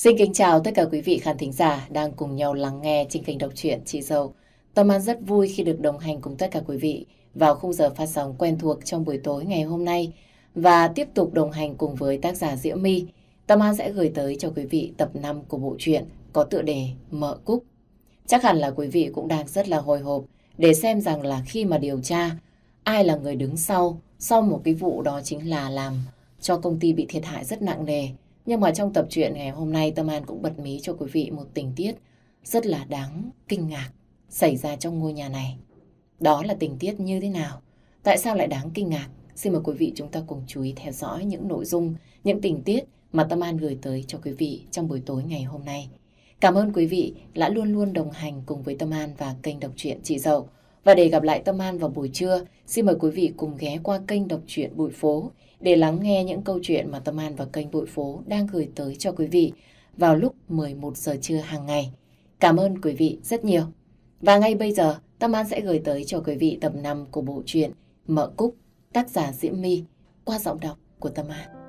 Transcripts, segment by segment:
Xin kính chào tất cả quý vị khán thính giả đang cùng nhau lắng nghe trên kênh đọc truyện Chị Dâu. Tâm An rất vui khi được đồng hành cùng tất cả quý vị vào khung giờ phát sóng quen thuộc trong buổi tối ngày hôm nay và tiếp tục đồng hành cùng với tác giả Diễm My. Tâm An sẽ gửi tới cho quý vị tập 5 của bộ truyện có tựa đề Mợ Cúc. Chắc hẳn là quý vị cũng đang rất là hồi hộp để xem rằng là khi mà điều tra, ai là người đứng sau sau một cái vụ đó chính là làm cho công ty bị thiệt hại rất nặng nề. Nhưng mà trong tập truyện ngày hôm nay Tâm An cũng bật mí cho quý vị một tình tiết rất là đáng kinh ngạc xảy ra trong ngôi nhà này. Đó là tình tiết như thế nào? Tại sao lại đáng kinh ngạc? Xin mời quý vị chúng ta cùng chú ý theo dõi những nội dung, những tình tiết mà Tâm An gửi tới cho quý vị trong buổi tối ngày hôm nay. Cảm ơn quý vị đã luôn luôn đồng hành cùng với Tâm An và kênh đọc truyện Chị Dậu. Và để gặp lại Tâm An vào buổi trưa, xin mời quý vị cùng ghé qua kênh đọc truyện Bụi Phố để lắng nghe những câu chuyện mà Tâm An và kênh Bội Phố đang gửi tới cho quý vị vào lúc 11 giờ trưa hàng ngày. Cảm ơn quý vị rất nhiều. Và ngay bây giờ, Tâm An sẽ gửi tới cho quý vị tập 5 của bộ truyện Mợ Cúc, tác giả Diễm My, qua giọng đọc của Tâm An.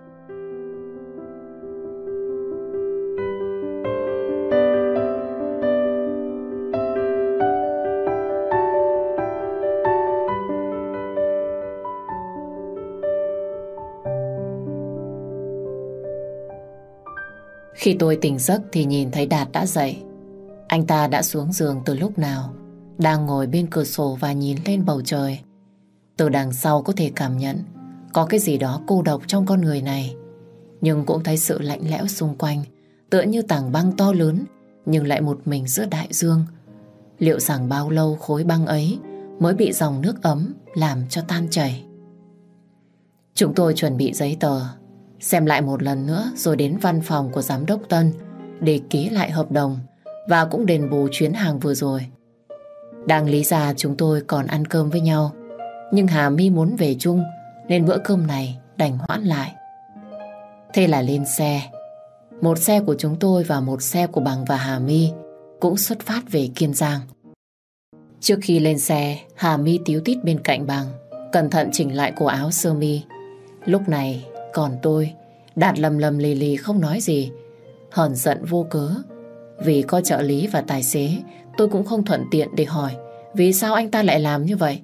Khi tôi tỉnh giấc thì nhìn thấy Đạt đã dậy. Anh ta đã xuống giường từ lúc nào, đang ngồi bên cửa sổ và nhìn lên bầu trời. Từ đằng sau có thể cảm nhận có cái gì đó cô độc trong con người này. Nhưng cũng thấy sự lạnh lẽo xung quanh, tựa như tảng băng to lớn, nhưng lại một mình giữa đại dương. Liệu rằng bao lâu khối băng ấy mới bị dòng nước ấm làm cho tan chảy? Chúng tôi chuẩn bị giấy tờ xem lại một lần nữa rồi đến văn phòng của giám đốc Tân để ký lại hợp đồng và cũng đền bù chuyến hàng vừa rồi. Đang lý ra chúng tôi còn ăn cơm với nhau nhưng Hà My muốn về chung nên bữa cơm này đành hoãn lại. Thế là lên xe. Một xe của chúng tôi và một xe của Bằng và Hà My cũng xuất phát về Kiên Giang. Trước khi lên xe, Hà My tíu tít bên cạnh Bằng, cẩn thận chỉnh lại cổ áo sơ mi. Lúc này còn tôi, Đạt lầm lầm lì lì không nói gì, hờn giận vô cớ. Vì có trợ lý và tài xế, tôi cũng không thuận tiện để hỏi vì sao anh ta lại làm như vậy.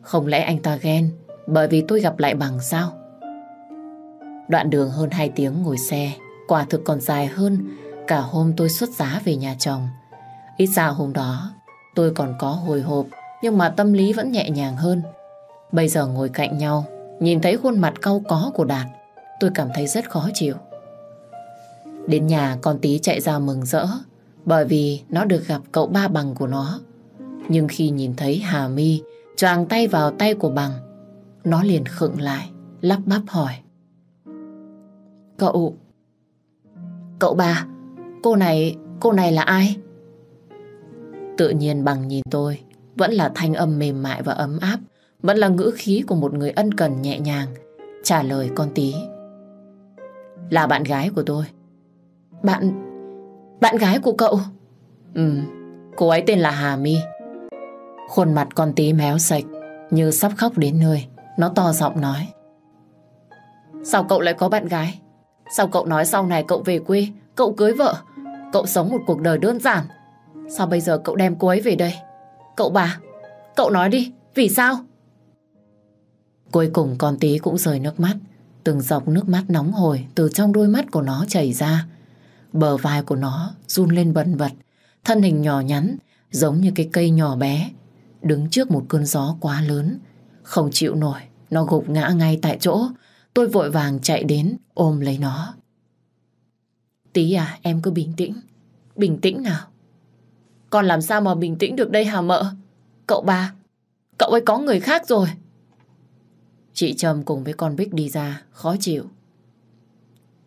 Không lẽ anh ta ghen bởi vì tôi gặp lại bằng sao? Đoạn đường hơn 2 tiếng ngồi xe, quả thực còn dài hơn cả hôm tôi xuất giá về nhà chồng. Ít ra hôm đó, tôi còn có hồi hộp, nhưng mà tâm lý vẫn nhẹ nhàng hơn. Bây giờ ngồi cạnh nhau, nhìn thấy khuôn mặt cau có của Đạt, tôi cảm thấy rất khó chịu. Đến nhà con tí chạy ra mừng rỡ bởi vì nó được gặp cậu ba bằng của nó. Nhưng khi nhìn thấy Hà My choàng tay vào tay của bằng, nó liền khựng lại, lắp bắp hỏi. Cậu... Cậu ba, cô này, cô này là ai? Tự nhiên bằng nhìn tôi, vẫn là thanh âm mềm mại và ấm áp, vẫn là ngữ khí của một người ân cần nhẹ nhàng, trả lời con tí. Là bạn gái của tôi. Bạn... Bạn gái của cậu? Ừ, cô ấy tên là Hà My. Khuôn mặt con tí méo sạch, như sắp khóc đến nơi. Nó to giọng nói. Sao cậu lại có bạn gái? Sao cậu nói sau này cậu về quê, cậu cưới vợ, cậu sống một cuộc đời đơn giản? Sao bây giờ cậu đem cô ấy về đây? Cậu bà, cậu nói đi, vì sao? Cuối cùng con tí cũng rời nước mắt. Từng dọc nước mắt nóng hổi từ trong đôi mắt của nó chảy ra. Bờ vai của nó run lên bần bật. Thân hình nhỏ nhắn giống như cái cây nhỏ bé đứng trước một cơn gió quá lớn. Không chịu nổi, nó gục ngã ngay tại chỗ. Tôi vội vàng chạy đến ôm lấy nó. Tí à, em cứ bình tĩnh. Bình tĩnh nào. Con làm sao mà bình tĩnh được đây hả mợ? Cậu ba, cậu ấy có người khác rồi. Chị Trâm cùng với con Bích đi ra, khó chịu.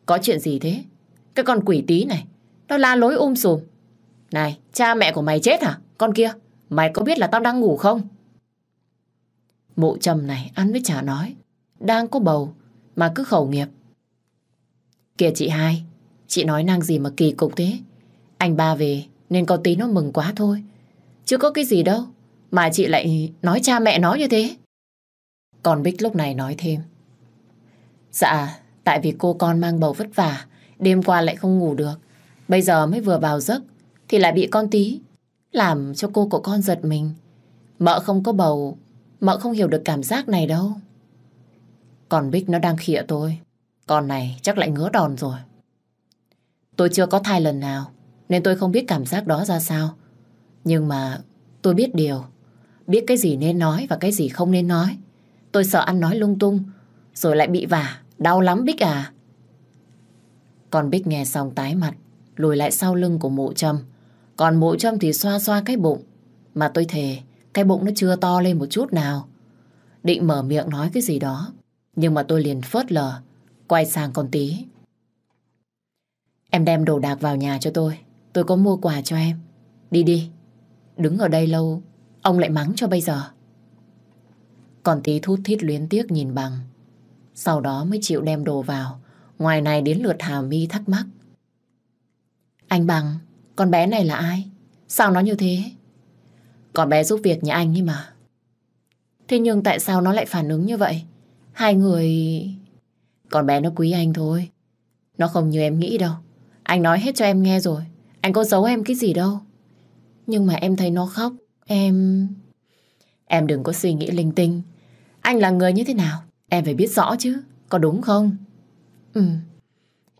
Có chuyện gì thế? Cái con quỷ tí này, nó la lối um sùm. Này, cha mẹ của mày chết hả? Con kia, mày có biết là tao đang ngủ không? Mụ Trâm này ăn với chả nói. Đang có bầu, mà cứ khẩu nghiệp. Kìa chị hai, chị nói năng gì mà kỳ cục thế? Anh ba về nên có tí nó mừng quá thôi. Chứ có cái gì đâu, mà chị lại nói cha mẹ nó như thế. Còn Bích lúc này nói thêm. Dạ, tại vì cô con mang bầu vất vả, đêm qua lại không ngủ được. Bây giờ mới vừa vào giấc thì lại bị con tí làm cho cô của con giật mình. Mợ không có bầu, mợ không hiểu được cảm giác này đâu. Còn Bích nó đang khịa tôi. Con này chắc lại ngứa đòn rồi. Tôi chưa có thai lần nào, nên tôi không biết cảm giác đó ra sao. Nhưng mà tôi biết điều. Biết cái gì nên nói và cái gì không nên nói. Tôi sợ ăn nói lung tung, rồi lại bị vả. Đau lắm Bích à. Còn Bích nghe xong tái mặt, lùi lại sau lưng của mụ châm. Còn mụ châm thì xoa xoa cái bụng. Mà tôi thề, cái bụng nó chưa to lên một chút nào. Định mở miệng nói cái gì đó, nhưng mà tôi liền phớt lờ, quay sang con tí. Em đem đồ đạc vào nhà cho tôi, tôi có mua quà cho em. Đi đi, đứng ở đây lâu, ông lại mắng cho bây giờ. Còn tí thút thít luyến tiếc nhìn bằng. Sau đó mới chịu đem đồ vào. Ngoài này đến lượt Hà mi thắc mắc. Anh Bằng, con bé này là ai? Sao nó như thế? Con bé giúp việc nhà anh ấy mà. Thế nhưng tại sao nó lại phản ứng như vậy? Hai người... Con bé nó quý anh thôi. Nó không như em nghĩ đâu. Anh nói hết cho em nghe rồi. Anh có giấu em cái gì đâu. Nhưng mà em thấy nó khóc. Em... Em đừng có suy nghĩ linh tinh. Anh là người như thế nào? Em phải biết rõ chứ. Có đúng không? Ừ.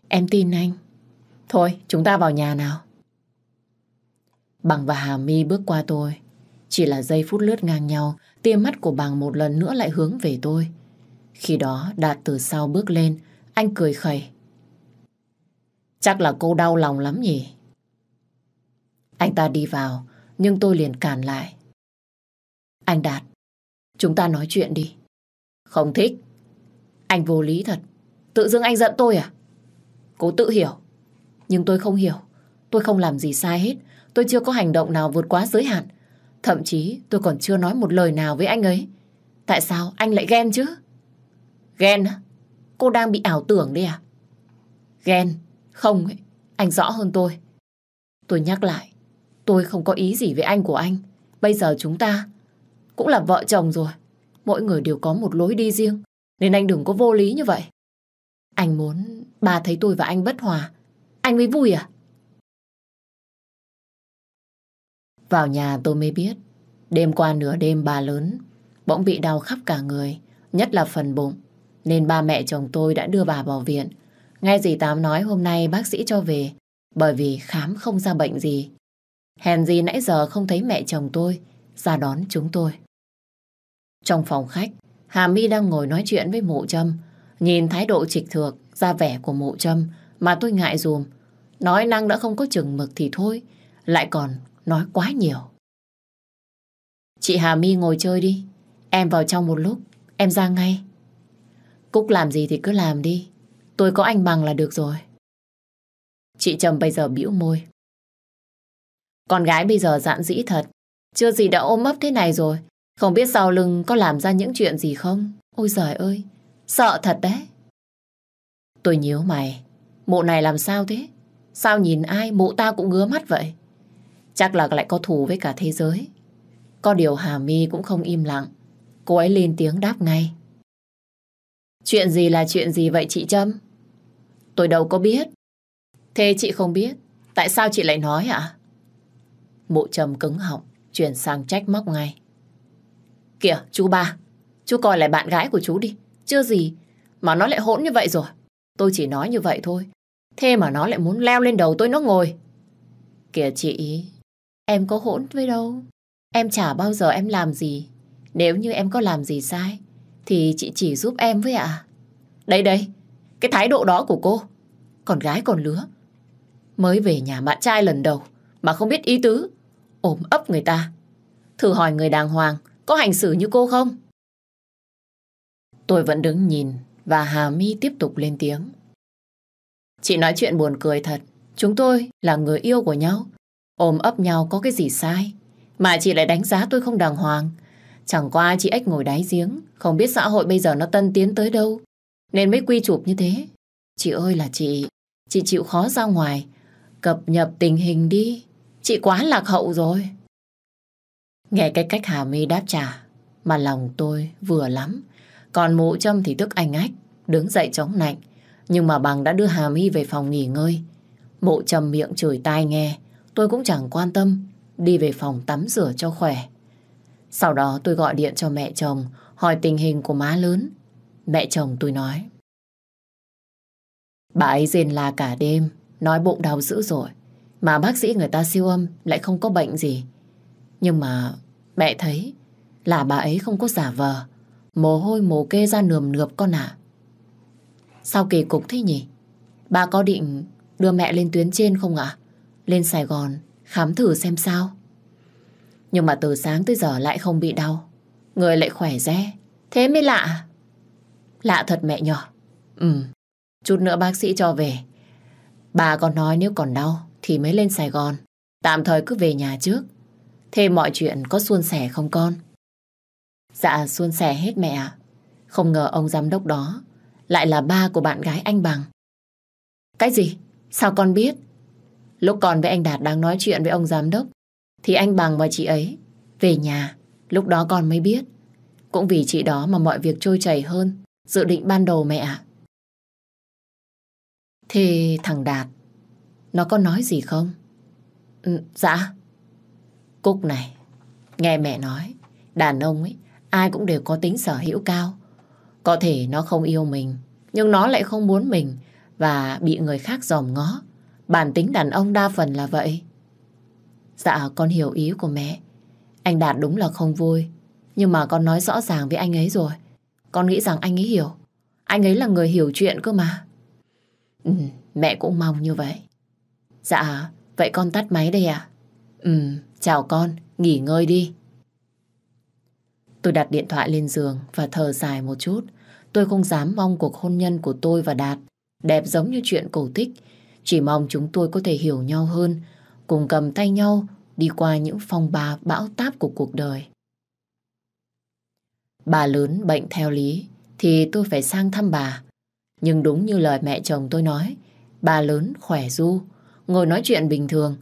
Em tin anh. Thôi, chúng ta vào nhà nào. Bằng và Hà My bước qua tôi. Chỉ là giây phút lướt ngang nhau, tia mắt của bằng một lần nữa lại hướng về tôi. Khi đó Đạt từ sau bước lên, anh cười khẩy. Chắc là cô đau lòng lắm nhỉ? Anh ta đi vào, nhưng tôi liền cản lại. Anh Đạt, chúng ta nói chuyện đi. Không thích. Anh vô lý thật. Tự dưng anh giận tôi à? Cô tự hiểu. Nhưng tôi không hiểu. Tôi không làm gì sai hết. Tôi chưa có hành động nào vượt quá giới hạn. Thậm chí, tôi còn chưa nói một lời nào với anh ấy. Tại sao anh lại ghen chứ? Ghen á? Cô đang bị ảo tưởng đấy à? Ghen? Không ấy. Anh rõ hơn tôi. Tôi nhắc lại. Tôi không có ý gì với anh của anh. Bây giờ chúng ta cũng là vợ chồng rồi. Mỗi người đều có một lối đi riêng. Nên anh đừng có vô lý như vậy. Anh muốn bà thấy tôi và anh bất hòa. Anh mới vui à? Vào nhà tôi mới biết. Đêm qua nửa đêm bà lớn, bỗng bị đau khắp cả người. Nhất là phần bụng. Nên ba mẹ chồng tôi đã đưa bà vào viện. Nghe dì Tám nói hôm nay bác sĩ cho về. Bởi vì khám không ra bệnh gì. Hèn gì nãy giờ không thấy mẹ chồng tôi, ra đón chúng tôi. Trong phòng khách, Hà My đang ngồi nói chuyện với mụ Trâm. Nhìn thái độ trịch thược, ra vẻ của mụ Trâm mà tôi ngại dùm. Nói năng đã không có chừng mực thì thôi, lại còn nói quá nhiều. Chị Hà My ngồi chơi đi, em vào trong một lúc, em ra ngay. Cúc làm gì thì cứ làm đi, tôi có anh bằng là được rồi. Chị Trầm bây giờ bĩu môi. Con gái bây giờ dạn dĩ thật, chưa gì đã ôm ấp thế này rồi, không biết sau lưng có làm ra những chuyện gì không? Ôi giời ơi, sợ thật đấy. Tôi nhíu mày, mụ này làm sao thế? Sao nhìn ai mụ ta cũng ngứa mắt vậy? Chắc là lại có thù với cả thế giới. Có điều Hà My cũng không im lặng. Cô ấy lên tiếng đáp ngay. Chuyện gì là chuyện gì vậy chị Trâm? Tôi đâu có biết. Thế chị không biết, tại sao chị lại nói ạ? Mụ Trâm cứng họng, chuyển sang trách móc ngay. Kìa, chú ba, chú coi lại bạn gái của chú đi. Chưa gì mà nó lại hỗn như vậy rồi. Tôi chỉ nói như vậy thôi. Thế mà nó lại muốn leo lên đầu tôi nó ngồi. Kìa chị, em có hỗn với đâu. Em chả bao giờ em làm gì. Nếu như em có làm gì sai, thì chị chỉ giúp em với ạ. À. Đây đây, cái thái độ đó của cô. Còn gái còn lứa. Mới về nhà bạn trai lần đầu, mà không biết ý tứ. Ôm ấp người ta. Thử hỏi người đàng hoàng, có hành xử như cô không? Tôi vẫn đứng nhìn và Hà My tiếp tục lên tiếng. Chị nói chuyện buồn cười thật. Chúng tôi là người yêu của nhau. Ôm ấp nhau có cái gì sai. Mà chị lại đánh giá tôi không đàng hoàng. Chẳng qua chị ếch ngồi đáy giếng. Không biết xã hội bây giờ nó tân tiến tới đâu. Nên mới quy chụp như thế. Chị ơi là chị. Chị chịu khó ra ngoài. Cập nhập tình hình đi. Chị quá lạc hậu rồi. Nghe cái cách Hà My đáp trả. Mà lòng tôi vừa lắm. Còn mụ Trâm thì tức anh ách. Đứng dậy chống nạnh. Nhưng mà bằng đã đưa Hà My về phòng nghỉ ngơi. Mụ châm miệng chửi tai nghe, tôi cũng chẳng quan tâm, đi về phòng tắm rửa cho khỏe. Sau đó tôi gọi điện cho mẹ chồng, hỏi tình hình của má lớn. Mẹ chồng tôi nói. Bà ấy rên la cả đêm, nói bụng đau dữ rồi. Mà bác sĩ người ta siêu âm lại không có bệnh gì. Nhưng mà mẹ thấy là bà ấy không có giả vờ. Mồ hôi mồ kê ra nườm nượp con ạ. Sao kỳ cục thế nhỉ? Bà có định đưa mẹ lên tuyến trên không ạ? Lên Sài Gòn khám thử xem sao. Nhưng mà từ sáng tới giờ lại không bị đau. Người lại khỏe re. Thế mới lạ. Lạ thật mẹ nhỏ. Ừ, chút nữa bác sĩ cho về. Bà còn nói nếu còn đau thì mới lên Sài Gòn. Tạm thời cứ về nhà trước. Thế mọi chuyện có suôn sẻ không con? Dạ suôn sẻ hết mẹ ạ. Không ngờ ông giám đốc đó lại là ba của bạn gái anh Bằng. Cái gì? Sao con biết? Lúc còn với anh Đạt đang nói chuyện với ông giám đốc thì anh Bằng và chị ấy về nhà. Lúc đó con mới biết. Cũng vì chị đó mà mọi việc trôi chảy hơn dự định ban đầu mẹ ạ. Thế thằng Đạt nó có nói gì không? Ừ, dạ. Cúc này, nghe mẹ nói, đàn ông ấy, ai cũng đều có tính sở hữu cao. Có thể nó không yêu mình, nhưng nó lại không muốn mình và bị người khác dòm ngó. Bản tính đàn ông đa phần là vậy. Dạ, con hiểu ý của mẹ. Anh Đạt đúng là không vui, nhưng mà con nói rõ ràng với anh ấy rồi. Con nghĩ rằng anh ấy hiểu. Anh ấy là người hiểu chuyện cơ mà. Ừ, mẹ cũng mong như vậy. Dạ, vậy con tắt máy đây à? Ừ, chào con, nghỉ ngơi đi. Tôi đặt điện thoại lên giường và thở dài một chút. Tôi không dám mong cuộc hôn nhân của tôi và Đạt đẹp giống như chuyện cổ tích. Chỉ mong chúng tôi có thể hiểu nhau hơn, cùng cầm tay nhau đi qua những phong ba bão táp của cuộc đời. Bà lớn bệnh theo lý thì tôi phải sang thăm bà. Nhưng đúng như lời mẹ chồng tôi nói, bà lớn khỏe du, ngồi nói chuyện bình thường.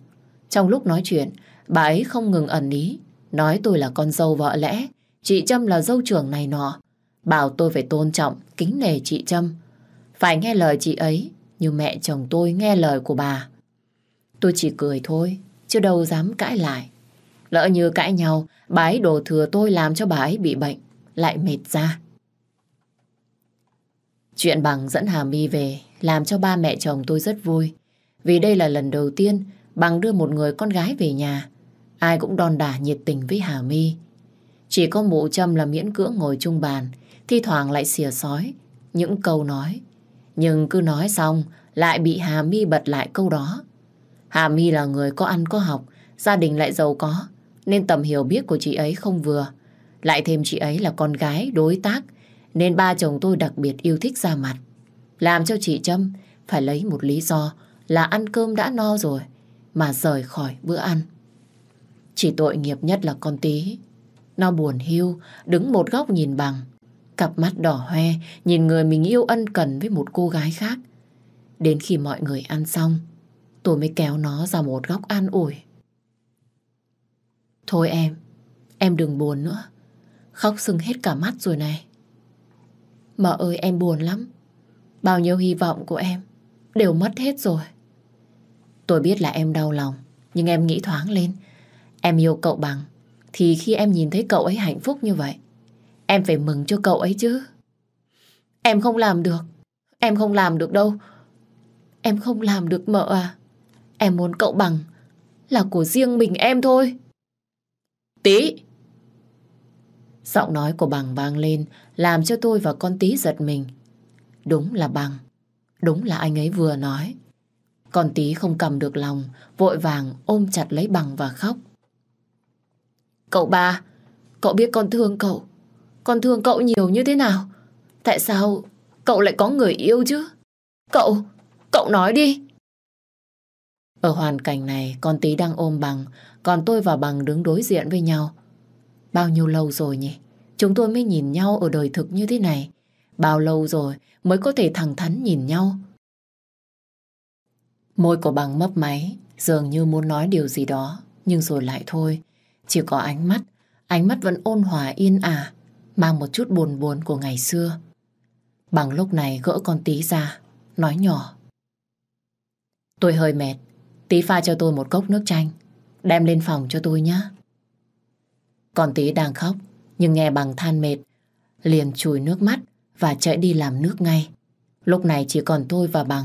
Trong lúc nói chuyện, bà ấy không ngừng ẩn ý, nói tôi là con dâu vợ lẽ, chị Trâm là dâu trưởng này nọ. Bảo tôi phải tôn trọng, kính nể chị Trâm. Phải nghe lời chị ấy, như mẹ chồng tôi nghe lời của bà. Tôi chỉ cười thôi, chứ đâu dám cãi lại. Lỡ như cãi nhau, bà ấy đổ thừa tôi làm cho bà ấy bị bệnh, lại mệt ra. Chuyện bằng dẫn Hà My về làm cho ba mẹ chồng tôi rất vui. Vì đây là lần đầu tiên bằng đưa một người con gái về nhà. Ai cũng đòn đả nhiệt tình với Hà My. Chỉ có mụ châm là miễn cưỡng ngồi chung bàn, thi thoảng lại xìa sói những câu nói. Nhưng cứ nói xong lại bị Hà My bật lại câu đó. Hà My là người có ăn có học, gia đình lại giàu có, nên tầm hiểu biết của chị ấy không vừa. Lại thêm chị ấy là con gái, đối tác, nên ba chồng tôi đặc biệt yêu thích ra mặt. Làm cho chị Trâm phải lấy một lý do là ăn cơm đã no rồi mà rời khỏi bữa ăn. Chỉ tội nghiệp nhất là con tí. Nó buồn hiu, đứng một góc nhìn bằng. Cặp mắt đỏ hoe, nhìn người mình yêu ân cần với một cô gái khác. Đến khi mọi người ăn xong, tôi mới kéo nó ra một góc an ủi. Thôi em, em đừng buồn nữa. Khóc sưng hết cả mắt rồi này. Mợ ơi em buồn lắm. Bao nhiêu hy vọng của em đều mất hết rồi. Tôi biết là em đau lòng, nhưng em nghĩ thoáng lên. Em yêu cậu bằng, thì khi em nhìn thấy cậu ấy hạnh phúc như vậy, em phải mừng cho cậu ấy chứ. Em không làm được, em không làm được đâu. Em không làm được mợ à. Em muốn cậu bằng là của riêng mình em thôi. Tí! Giọng nói của bằng vang lên làm cho tôi và con tí giật mình. Đúng là bằng. Đúng là anh ấy vừa nói. Con tí không cầm được lòng, vội vàng ôm chặt lấy bằng và khóc. Cậu ba, cậu biết con thương cậu. Con thương cậu nhiều như thế nào? Tại sao cậu lại có người yêu chứ? Cậu, cậu nói đi. Ở hoàn cảnh này, con tí đang ôm bằng, còn tôi và bằng đứng đối diện với nhau. Bao nhiêu lâu rồi nhỉ? Chúng tôi mới nhìn nhau ở đời thực như thế này. Bao lâu rồi mới có thể thẳng thắn nhìn nhau. Môi của bằng mấp máy, dường như muốn nói điều gì đó, nhưng rồi lại thôi. Chỉ có ánh mắt, ánh mắt vẫn ôn hòa yên ả, mang một chút buồn buồn của ngày xưa. Bằng lúc này gỡ con tí ra, nói nhỏ. Tôi hơi mệt. Tí pha cho tôi một cốc nước chanh. Đem lên phòng cho tôi nhé. Còn tí đang khóc, nhưng nghe bằng than mệt. Liền chùi nước mắt và chạy đi làm nước ngay. Lúc này chỉ còn tôi và bằng.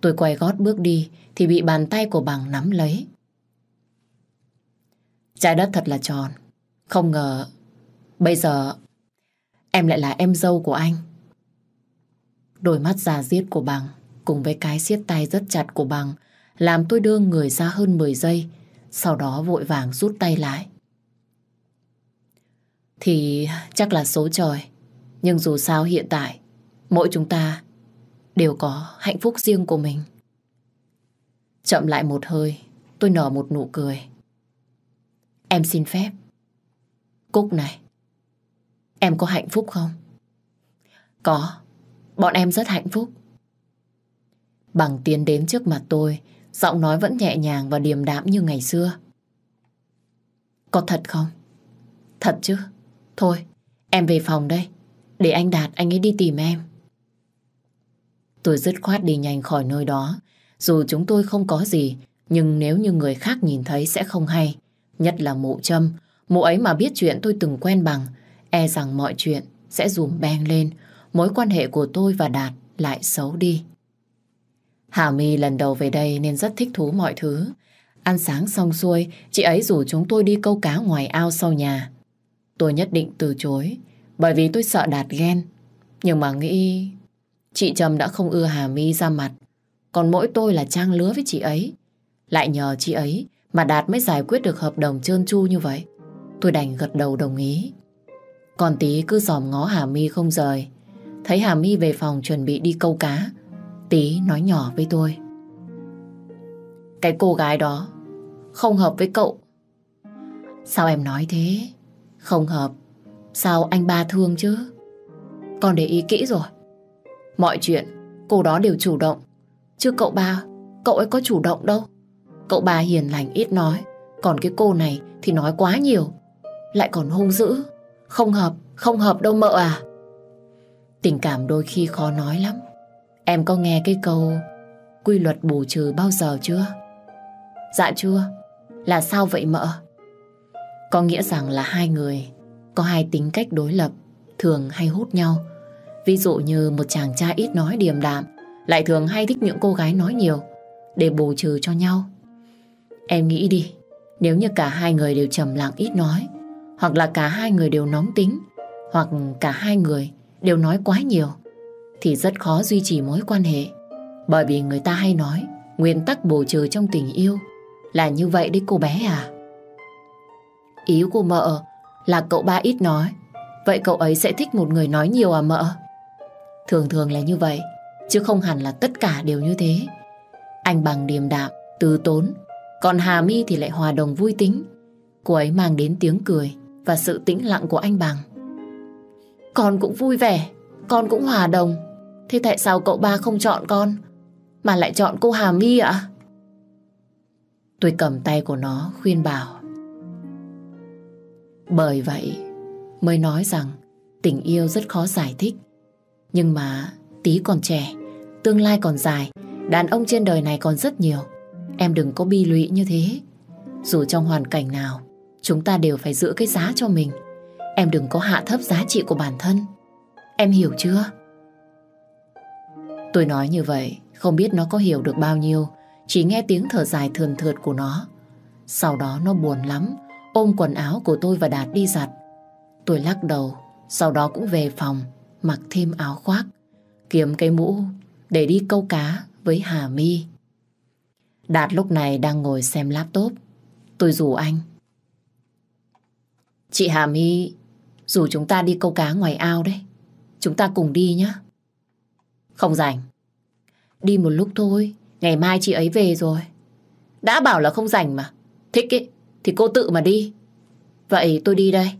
Tôi quay gót bước đi thì bị bàn tay của bằng nắm lấy. Trái đất thật là tròn. Không ngờ, bây giờ em lại là em dâu của anh. Đôi mắt già diết của bằng cùng với cái siết tay rất chặt của bằng làm tôi đưa người ra hơn 10 giây, sau đó vội vàng rút tay lại. Thì chắc là số trời, nhưng dù sao hiện tại, mỗi chúng ta đều có hạnh phúc riêng của mình. Chậm lại một hơi, tôi nở một nụ cười. Em xin phép. Cúc này, em có hạnh phúc không? Có, bọn em rất hạnh phúc. Bằng tiến đến trước mặt tôi, giọng nói vẫn nhẹ nhàng và điềm đạm như ngày xưa. Có thật không? Thật chứ. Thôi, em về phòng đây. Để anh Đạt anh ấy đi tìm em. Tôi dứt khoát đi nhanh khỏi nơi đó. Dù chúng tôi không có gì, nhưng nếu như người khác nhìn thấy sẽ không hay. Nhất là mụ châm. Mụ ấy mà biết chuyện tôi từng quen bằng, e rằng mọi chuyện sẽ dùm beng lên. Mối quan hệ của tôi và Đạt lại xấu đi. Hà My lần đầu về đây nên rất thích thú mọi thứ. Ăn sáng xong xuôi, chị ấy rủ chúng tôi đi câu cá ngoài ao sau nhà. Tôi nhất định từ chối, bởi vì tôi sợ Đạt ghen. Nhưng mà nghĩ chị Trầm đã không ưa Hà My ra mặt, còn mỗi tôi là trang lứa với chị ấy. Lại nhờ chị ấy mà Đạt mới giải quyết được hợp đồng trơn tru như vậy. Tôi đành gật đầu đồng ý. Còn tí cứ dòm ngó Hà My không rời. Thấy Hà My về phòng chuẩn bị đi câu cá. Tí nói nhỏ với tôi. Cái cô gái đó không hợp với cậu. Sao em nói thế? Không hợp. Sao anh ba thương chứ? Con để ý kỹ rồi. Mọi chuyện cô đó đều chủ động. Chứ cậu ba, cậu ấy có chủ động đâu. Cậu ba hiền lành ít nói. Còn cái cô này thì nói quá nhiều. Lại còn hung dữ. Không hợp, không hợp đâu mợ à. Tình cảm đôi khi khó nói lắm. Em có nghe cái câu quy luật bù trừ bao giờ chưa? Dạ chưa. Là sao vậy mợ? Có nghĩa rằng là hai người có hai tính cách đối lập, thường hay hút nhau. Ví dụ như một chàng trai ít nói điềm đạm, lại thường hay thích những cô gái nói nhiều, để bù trừ cho nhau. Em nghĩ đi, nếu như cả hai người đều trầm lặng ít nói, hoặc là cả hai người đều nóng tính, hoặc cả hai người đều nói quá nhiều, thì rất khó duy trì mối quan hệ. Bởi vì người ta hay nói, nguyên tắc bù trừ trong tình yêu là như vậy đấy cô bé à. Ý của mợ là cậu ba ít nói, vậy cậu ấy sẽ thích một người nói nhiều à mợ? Thường thường là như vậy, chứ không hẳn là tất cả đều như thế. Anh bằng điềm đạm, từ tốn, còn Hà My thì lại hòa đồng vui tính. Cô ấy mang đến tiếng cười và sự tĩnh lặng của anh bằng. Con cũng vui vẻ, con cũng hòa đồng. Thế tại sao cậu ba không chọn con, mà lại chọn cô Hà My ạ? Tôi cầm tay của nó khuyên bảo. Bởi vậy mới nói rằng tình yêu rất khó giải thích. Nhưng mà tí còn trẻ, tương lai còn dài, đàn ông trên đời này còn rất nhiều. Em đừng có bi lụy như thế. Dù trong hoàn cảnh nào, chúng ta đều phải giữ cái giá cho mình. Em đừng có hạ thấp giá trị của bản thân. Em hiểu chưa? Tôi nói như vậy, không biết nó có hiểu được bao nhiêu, chỉ nghe tiếng thở dài thườn thượt của nó. Sau đó nó buồn lắm, ôm quần áo của tôi và Đạt đi giặt. Tôi lắc đầu, sau đó cũng về phòng, mặc thêm áo khoác, kiếm cái mũ để đi câu cá với Hà My. Đạt lúc này đang ngồi xem laptop. Tôi rủ anh. Chị Hà My rủ chúng ta đi câu cá ngoài ao đấy. Chúng ta cùng đi nhé. Không rảnh. Đi một lúc thôi, ngày mai chị ấy về rồi. Đã bảo là không rảnh mà. Thích ấy, thì cô tự mà đi. Vậy tôi đi đây.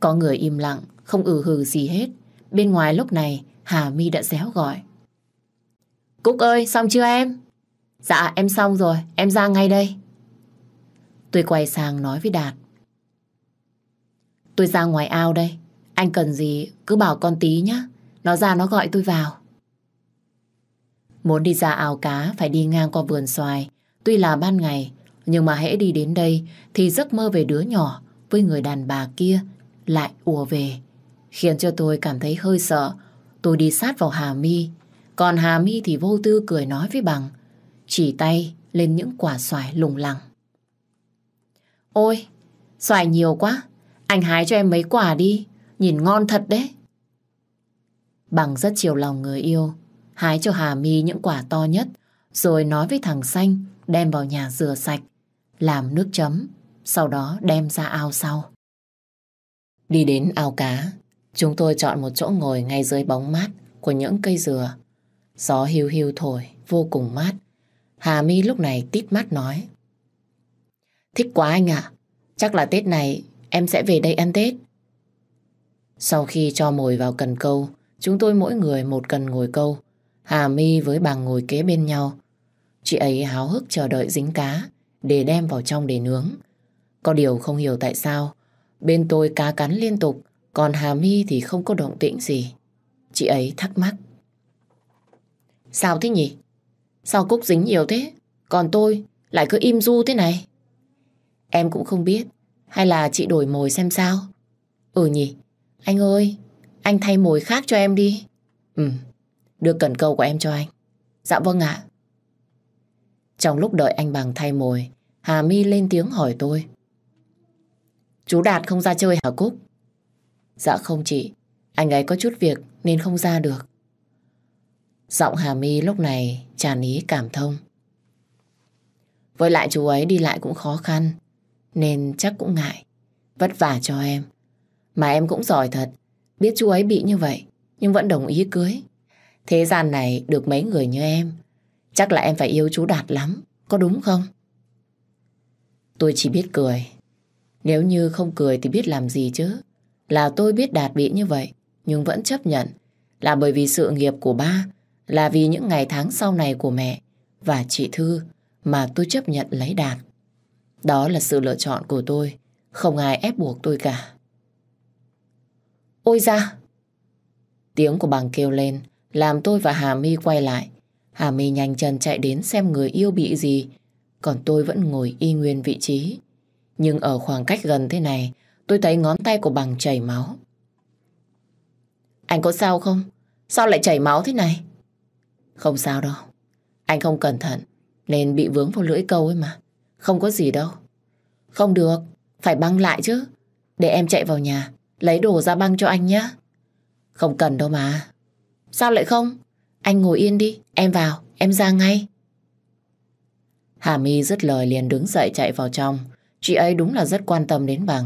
Có người im lặng, không ừ hừ gì hết. Bên ngoài lúc này, Hà My đã réo gọi. Cúc ơi, xong chưa em? Dạ, em xong rồi, em ra ngay đây. Tôi quay sang nói với Đạt. Tôi ra ngoài ao đây. Anh cần gì cứ bảo con tí nhé. Nó ra nó gọi tôi vào. Muốn đi ra ao cá phải đi ngang qua vườn xoài. Tuy là ban ngày, nhưng mà hễ đi đến đây thì giấc mơ về đứa nhỏ với người đàn bà kia lại ùa về. Khiến cho tôi cảm thấy hơi sợ. Tôi đi sát vào Hà Mi. Còn Hà Mi thì vô tư cười nói với bằng. Chỉ tay lên những quả xoài lùng lẳng. Ôi, xoài nhiều quá. Anh hái cho em mấy quả đi. Nhìn ngon thật đấy. Bằng rất chiều lòng người yêu. Hái cho Hà My những quả to nhất. Rồi nói với thằng Xanh đem vào nhà rửa sạch. Làm nước chấm. Sau đó đem ra ao sau. Đi đến ao cá. Chúng tôi chọn một chỗ ngồi ngay dưới bóng mát của những cây dừa. Gió hiu hiu thổi, vô cùng mát. Hà My lúc này tít mắt nói. Thích quá anh ạ. Chắc là Tết này em sẽ về đây ăn Tết. Sau khi cho mồi vào cần câu, chúng tôi mỗi người một cần ngồi câu. Hà My với bằng ngồi kế bên nhau. Chị ấy háo hức chờ đợi dính cá để đem vào trong để nướng. Có điều không hiểu tại sao bên tôi cá cắn liên tục còn Hà My thì không có động tĩnh gì. Chị ấy thắc mắc. Sao thế nhỉ? Sao Cúc dính nhiều thế? Còn tôi lại cứ im du thế này? Em cũng không biết. Hay là chị đổi mồi xem sao? Ừ nhỉ? Anh ơi, anh thay mồi khác cho em đi. Ừ, đưa cần câu của em cho anh. Dạ vâng ạ. Trong lúc đợi anh bằng thay mồi, Hà My lên tiếng hỏi tôi. Chú Đạt không ra chơi hả Cúc? Dạ không chị, anh ấy có chút việc nên không ra được. Giọng Hà My lúc này tràn ý cảm thông. Với lại chú ấy đi lại cũng khó khăn, nên chắc cũng ngại. Vất vả cho em. Mà em cũng giỏi thật, biết chú ấy bị như vậy, nhưng vẫn đồng ý cưới. Thế gian này được mấy người như em, chắc là em phải yêu chú Đạt lắm, có đúng không? Tôi chỉ biết cười. Nếu như không cười thì biết làm gì chứ. Là tôi biết Đạt bị như vậy, nhưng vẫn chấp nhận. Là bởi vì sự nghiệp của ba, là vì những ngày tháng sau này của mẹ và chị Thư mà tôi chấp nhận lấy Đạt. Đó là sự lựa chọn của tôi, không ai ép buộc tôi cả. Ôi ra! Tiếng của bằng kêu lên, làm tôi và Hà My quay lại. Hà My nhanh chân chạy đến xem người yêu bị gì, còn tôi vẫn ngồi y nguyên vị trí. Nhưng ở khoảng cách gần thế này, tôi thấy ngón tay của bằng chảy máu. Anh có sao không? Sao lại chảy máu thế này? Không sao đâu. Anh không cẩn thận, nên bị vướng vào lưỡi câu ấy mà. Không có gì đâu. Không được, phải băng lại chứ. Để em chạy vào nhà, lấy đồ ra băng cho anh nhé. Không cần đâu mà. Sao lại không? Anh ngồi yên đi, em vào, em ra ngay. Hà My dứt lời liền đứng dậy chạy vào trong. Chị ấy đúng là rất quan tâm đến bằng.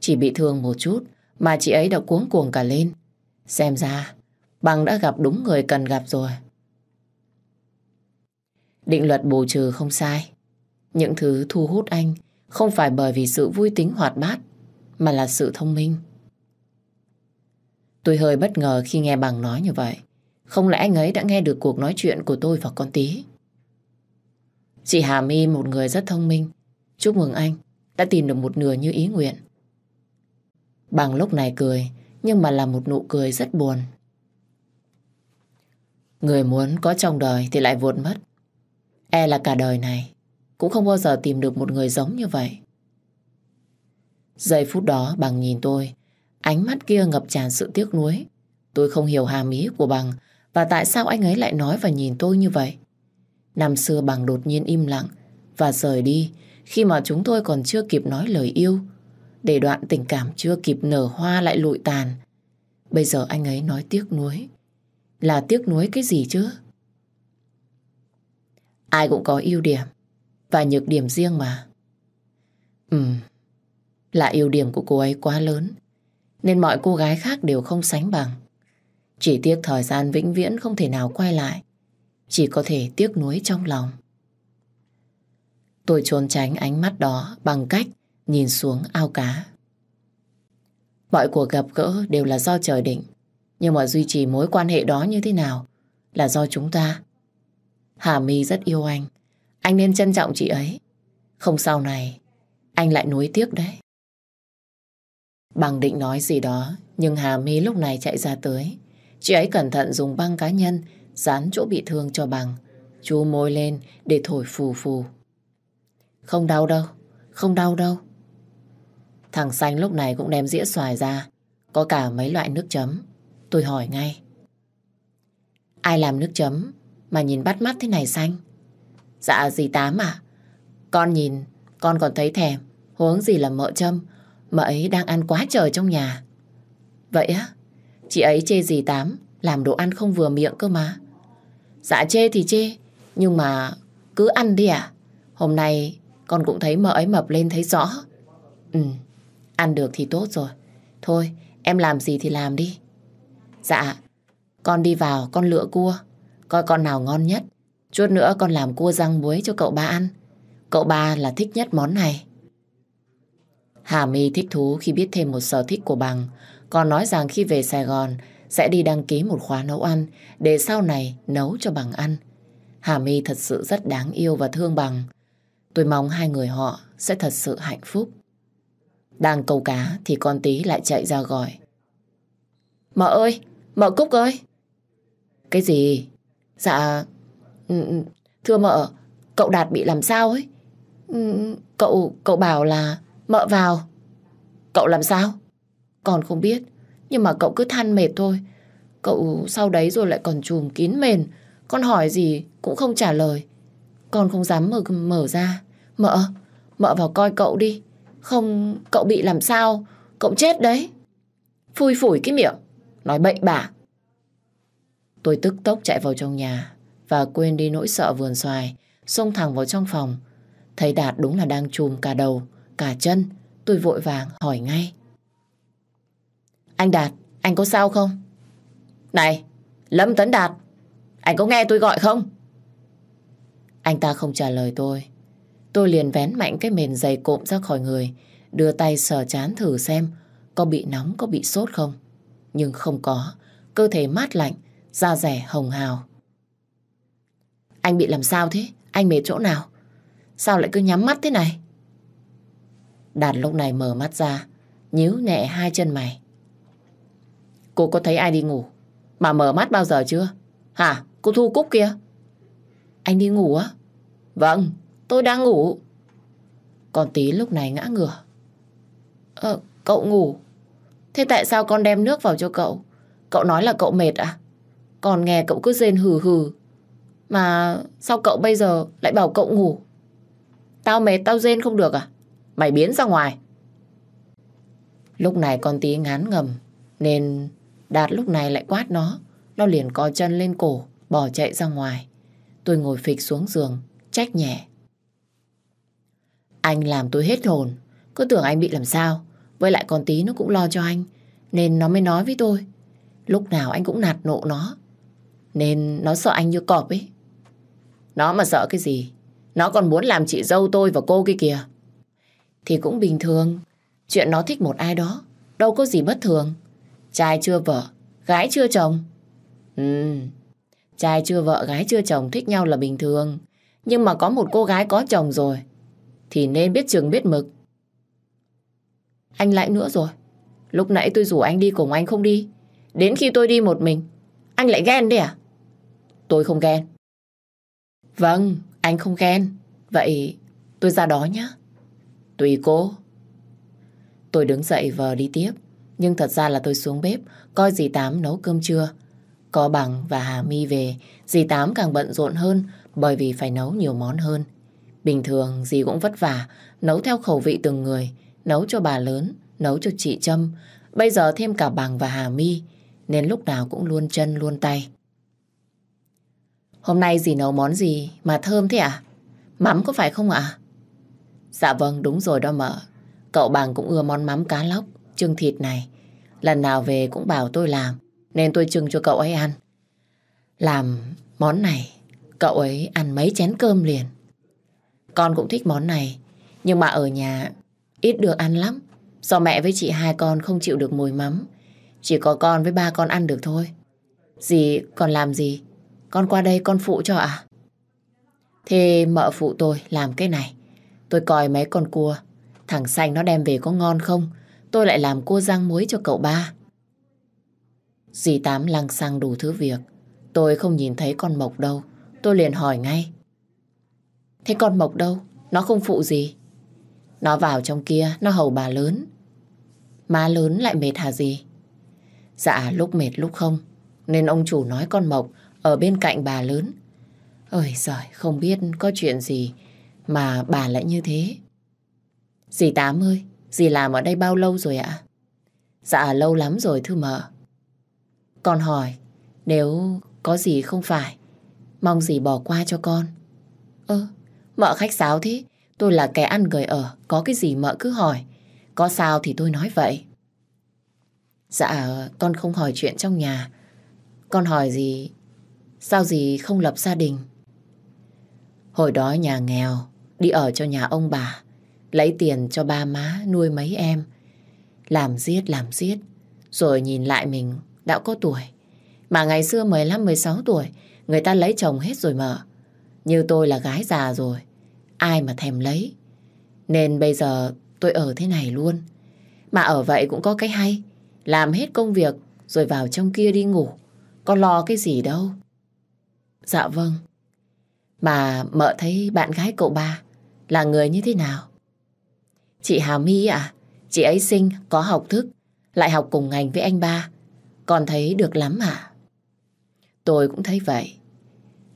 Chỉ bị thương một chút mà chị ấy đã cuống cuồng cả lên. Xem ra, bằng đã gặp đúng người cần gặp rồi. Định luật bù trừ không sai. Những thứ thu hút anh không phải bởi vì sự vui tính hoạt bát, mà là sự thông minh. Tôi hơi bất ngờ khi nghe bằng nói như vậy. Không lẽ anh ấy đã nghe được cuộc nói chuyện của tôi và con tí? Chị Hà My một người rất thông minh. Chúc mừng anh đã tìm được một nửa như ý nguyện. Bằng lúc này cười, nhưng mà là một nụ cười rất buồn. Người muốn có trong đời thì lại vụt mất. E là cả đời này cũng không bao giờ tìm được một người giống như vậy. Giây phút đó bằng nhìn tôi, ánh mắt kia ngập tràn sự tiếc nuối. Tôi không hiểu hàm ý của bằng và tại sao anh ấy lại nói và nhìn tôi như vậy. Năm xưa bằng đột nhiên im lặng và rời đi khi mà chúng tôi còn chưa kịp nói lời yêu. Để đoạn tình cảm chưa kịp nở hoa lại lụi tàn. Bây giờ anh ấy nói tiếc nuối. Là tiếc nuối cái gì chứ? Ai cũng có ưu điểm và nhược điểm riêng mà. Ừ, là ưu điểm của cô ấy quá lớn, nên mọi cô gái khác đều không sánh bằng. Chỉ tiếc thời gian vĩnh viễn không thể nào quay lại, chỉ có thể tiếc nuối trong lòng. Tôi trốn tránh ánh mắt đó bằng cách nhìn xuống ao cá. Mọi cuộc gặp gỡ đều là do trời định, nhưng mà duy trì mối quan hệ đó như thế nào là do chúng ta. Hà My rất yêu anh, anh nên trân trọng chị ấy. Không sau này, anh lại nuối tiếc đấy. Bằng định nói gì đó, nhưng Hà My lúc này chạy ra tới. Chị ấy cẩn thận dùng băng cá nhân dán chỗ bị thương cho bằng. Chú môi lên để thổi phù phù. Không đau đâu, không đau đâu. Thằng xanh lúc này cũng đem dĩa xoài ra, có cả mấy loại nước chấm. Tôi hỏi ngay. Ai làm nước chấm mà nhìn bắt mắt thế này xanh? Dạ dì Tám à? Con nhìn, con còn thấy thèm. Huống gì là mợ châm, mợ ấy đang ăn quá trời trong nhà. Vậy á? Chị ấy chê dì Tám làm đồ ăn không vừa miệng cơ mà. Dạ chê thì chê, nhưng mà cứ ăn đi à? Hôm nay con cũng thấy mợ ấy mập lên thấy rõ. Ừ, ăn được thì tốt rồi. Thôi, em làm gì thì làm đi. Dạ, con đi vào, con lựa cua. Coi con nào ngon nhất. Chút nữa con làm cua rang muối cho cậu ba ăn. Cậu ba là thích nhất món này. Hà My thích thú khi biết thêm một sở thích của bằng. Còn nói rằng khi về Sài Gòn sẽ đi đăng ký một khóa nấu ăn để sau này nấu cho bằng ăn. Hà My thật sự rất đáng yêu và thương bằng. Tôi mong hai người họ sẽ thật sự hạnh phúc. Đang câu cá thì con tí lại chạy ra gọi. Mợ ơi, mợ Cúc ơi. Cái gì? Dạ, ừ, ừ. thưa mợ, cậu Đạt bị làm sao ấy? Ừ, cậu, cậu bảo là mợ vào. Cậu làm sao? Còn không biết, nhưng mà cậu cứ than mệt thôi. Cậu sau đấy rồi lại còn chùm kín mền. Con hỏi gì cũng không trả lời. Con không dám mở, mở ra. Mợ, mợ vào coi cậu đi. Không, cậu bị làm sao? Cậu chết đấy. Phui phủi cái miệng. Nói bậy bạ. Tôi tức tốc chạy vào trong nhà và quên đi nỗi sợ vườn xoài, xông thẳng vào trong phòng. Thấy Đạt đúng là đang chùm cả đầu, cả chân. Tôi vội vàng hỏi ngay. Anh Đạt, anh có sao không? Này, Lâm Tấn Đạt, anh có nghe tôi gọi không? Anh ta không trả lời tôi. Tôi liền vén mạnh cái mền dày cộm ra khỏi người, đưa tay sờ chán thử xem có bị nóng, có bị sốt không. Nhưng không có, cơ thể mát lạnh, da rẻ hồng hào. Anh bị làm sao thế? Anh mệt chỗ nào? Sao lại cứ nhắm mắt thế này? Đạt lúc này mở mắt ra, nhíu nhẹ hai chân mày. Cô có thấy ai đi ngủ mà mở mắt bao giờ chưa? Hả? Cô Thu Cúc kia? Anh đi ngủ á? Vâng, tôi đang ngủ. Còn tí lúc này ngã ngửa. Ờ, cậu ngủ. Thế tại sao con đem nước vào cho cậu? Cậu nói là cậu mệt à? Còn nghe cậu cứ rên hừ hừ. Mà sao cậu bây giờ lại bảo cậu ngủ? Tao mệt tao rên không được à? Mày biến ra ngoài. Lúc này con tí ngán ngầm nên Đạt lúc này lại quát nó. Nó liền co chân lên cổ, bỏ chạy ra ngoài. Tôi ngồi phịch xuống giường, trách nhẹ. Anh làm tôi hết hồn. Cứ tưởng anh bị làm sao. Với lại con tí nó cũng lo cho anh. Nên nó mới nói với tôi. Lúc nào anh cũng nạt nộ nó. Nên nó sợ anh như cọp ấy. Nó mà sợ cái gì? Nó còn muốn làm chị dâu tôi và cô kia kìa. Thì cũng bình thường. Chuyện nó thích một ai đó. Đâu có gì bất thường. Trai chưa vợ, gái chưa chồng. Ừ, trai chưa vợ, gái chưa chồng thích nhau là bình thường. Nhưng mà có một cô gái có chồng rồi, thì nên biết chừng biết mực. Anh lại nữa rồi. Lúc nãy tôi rủ anh đi cùng anh không đi. Đến khi tôi đi một mình, anh lại ghen đấy à? Tôi không ghen. Vâng, anh không ghen. Vậy tôi ra đó nhé. Tùy cô. Tôi đứng dậy và đi tiếp. Nhưng thật ra là tôi xuống bếp, coi dì Tám nấu cơm trưa. Có Bằng và Hà My về, dì Tám càng bận rộn hơn bởi vì phải nấu nhiều món hơn. Bình thường dì cũng vất vả, nấu theo khẩu vị từng người, nấu cho bà lớn, nấu cho chị Trâm. Bây giờ thêm cả Bằng và Hà My, nên lúc nào cũng luôn chân luôn tay. Hôm nay dì nấu món gì mà thơm thế à? Mắm có phải không ạ? Dạ vâng, đúng rồi đó mợ. Cậu Bằng cũng ưa món mắm cá lóc trưng thịt này. Lần nào về cũng bảo tôi làm, nên tôi trưng cho cậu ấy ăn. Làm món này, cậu ấy ăn mấy chén cơm liền. Con cũng thích món này, nhưng mà ở nhà ít được ăn lắm. Do mẹ với chị hai con không chịu được mùi mắm. Chỉ có con với ba con ăn được thôi. Dì còn làm gì? Con qua đây con phụ cho ạ. À? Thế mợ phụ tôi làm cái này. Tôi coi mấy con cua. Thằng xanh nó đem về có ngon không? tôi lại làm cua rang muối cho cậu ba. Dì Tám lăng xăng đủ thứ việc. Tôi không nhìn thấy con Mộc đâu. Tôi liền hỏi ngay. Thế con Mộc đâu? Nó không phụ gì. Nó vào trong kia, nó hầu bà lớn. Má lớn lại mệt hả gì? Dạ, lúc mệt lúc không. Nên ông chủ nói con Mộc ở bên cạnh bà lớn. Ôi giời, không biết có chuyện gì mà bà lại như thế. Dì Tám ơi, dì làm ở đây bao lâu rồi ạ? Dạ lâu lắm rồi thưa mợ. Con hỏi, nếu có gì không phải, mong dì bỏ qua cho con. Ơ, mợ khách sáo thế, tôi là kẻ ăn người ở, có cái gì mợ cứ hỏi. Có sao thì tôi nói vậy. Dạ, con không hỏi chuyện trong nhà. Con hỏi gì, sao gì không lập gia đình? Hồi đó nhà nghèo, đi ở cho nhà ông bà, lấy tiền cho ba má nuôi mấy em. Làm giết làm giết, rồi nhìn lại mình đã có tuổi. Mà ngày xưa 15-16 tuổi, người ta lấy chồng hết rồi mà. Như tôi là gái già rồi, ai mà thèm lấy. Nên bây giờ tôi ở thế này luôn. Mà ở vậy cũng có cái hay, làm hết công việc rồi vào trong kia đi ngủ. Có lo cái gì đâu. Dạ vâng. Mà mợ thấy bạn gái cậu ba là người như thế nào? Chị Hà My à? Chị ấy xinh, có học thức, lại học cùng ngành với anh ba. còn thấy được lắm à? Tôi cũng thấy vậy.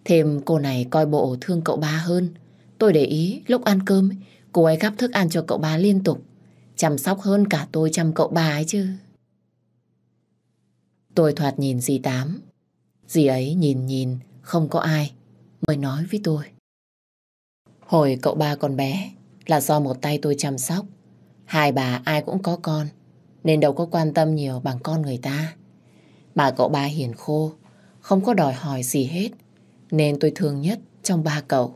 Thêm cô này coi bộ thương cậu ba hơn. Tôi để ý lúc ăn cơm, cô ấy gắp thức ăn cho cậu ba liên tục. Chăm sóc hơn cả tôi chăm cậu ba ấy chứ. Tôi thoạt nhìn dì Tám. Dì ấy nhìn nhìn, không có ai, mới nói với tôi. Hồi cậu ba còn bé, là do một tay tôi chăm sóc. Hai bà ai cũng có con, nên đâu có quan tâm nhiều bằng con người ta. Mà cậu ba hiền khô, không có đòi hỏi gì hết, nên tôi thương nhất trong ba cậu.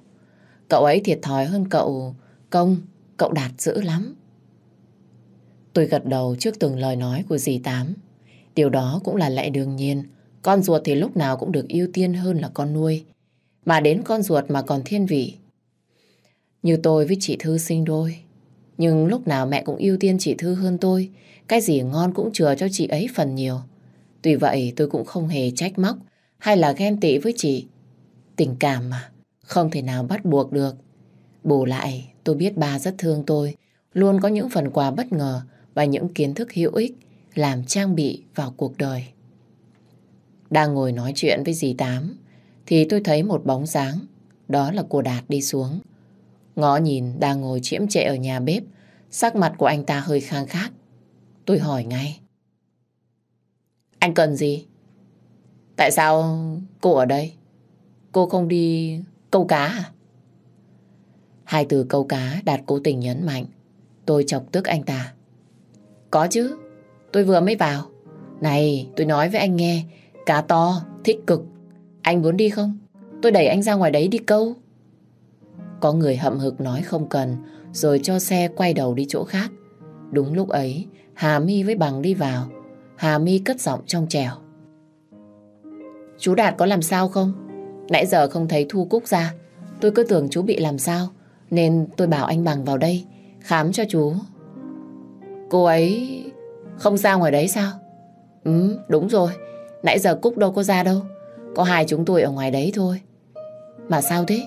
Cậu ấy thiệt thòi hơn cậu Công, cậu Đạt dữ lắm. Tôi gật đầu trước từng lời nói của dì Tám. Điều đó cũng là lẽ đương nhiên. Con ruột thì lúc nào cũng được ưu tiên hơn là con nuôi. Mà đến con ruột mà còn thiên vị. Như tôi với chị Thư sinh đôi. Nhưng lúc nào mẹ cũng ưu tiên chị Thư hơn tôi. Cái gì ngon cũng chừa cho chị ấy phần nhiều. Tuy vậy tôi cũng không hề trách móc hay là ghen tị với chị. Tình cảm mà, không thể nào bắt buộc được. Bù lại, tôi biết ba rất thương tôi, luôn có những phần quà bất ngờ và những kiến thức hữu ích làm trang bị vào cuộc đời. Đang ngồi nói chuyện với dì Tám, thì tôi thấy một bóng dáng, đó là cô Đạt đi xuống. Ngó nhìn đang ngồi chiếm trệ ở nhà bếp, sắc mặt của anh ta hơi khang khác. Tôi hỏi ngay. Anh cần gì? Tại sao cô ở đây? Cô không đi câu cá à? Hai từ câu cá Đạt cố tình nhấn mạnh. Tôi chọc tức anh ta. Có chứ, tôi vừa mới vào. Này, tôi nói với anh nghe, cá to, thích cực. Anh muốn đi không? Tôi đẩy anh ra ngoài đấy đi câu. Có người hậm hực nói không cần, rồi cho xe quay đầu đi chỗ khác. Đúng lúc ấy, Hà My với Bằng đi vào. Hà My cất giọng trong trèo. Chú Đạt có làm sao không? Nãy giờ không thấy Thu Cúc ra. Tôi cứ tưởng chú bị làm sao. Nên tôi bảo anh Bằng vào đây, khám cho chú. Cô ấy không ra ngoài đấy sao? Ừ, đúng rồi. Nãy giờ Cúc đâu có ra đâu. Có hai chúng tôi ở ngoài đấy thôi. Mà sao thế?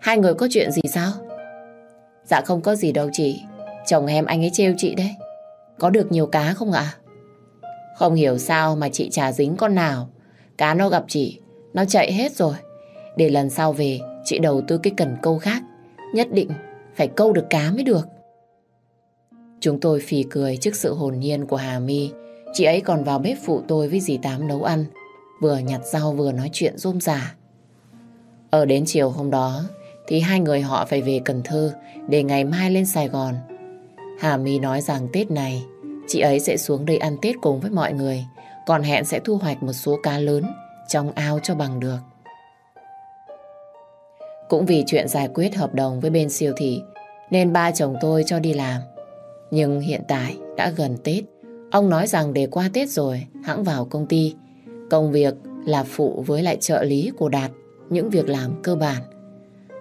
Hai người có chuyện gì sao? Dạ không có gì đâu chị. Chồng em anh ấy trêu chị đấy. Có được nhiều cá không ạ? Không hiểu sao mà chị chả dính con nào. Cá nó gặp chị, nó chạy hết rồi. Để lần sau về, chị đầu tư cái cần câu khác. Nhất định phải câu được cá mới được. Chúng tôi phì cười trước sự hồn nhiên của Hà My. Chị ấy còn vào bếp phụ tôi với dì Tám nấu ăn. Vừa nhặt rau vừa nói chuyện rôm rả. Ở đến chiều hôm đó, thì hai người họ phải về Cần Thơ để ngày mai lên Sài Gòn. Hà My nói rằng Tết này chị ấy sẽ xuống đây ăn Tết cùng với mọi người, còn hẹn sẽ thu hoạch một số cá lớn trong ao cho bằng được. Cũng vì chuyện giải quyết hợp đồng với bên siêu thị nên ba chồng tôi cho đi làm. Nhưng hiện tại đã gần Tết, ông nói rằng để qua Tết rồi hãng vào công ty. Công việc là phụ với lại trợ lý của Đạt những việc làm cơ bản.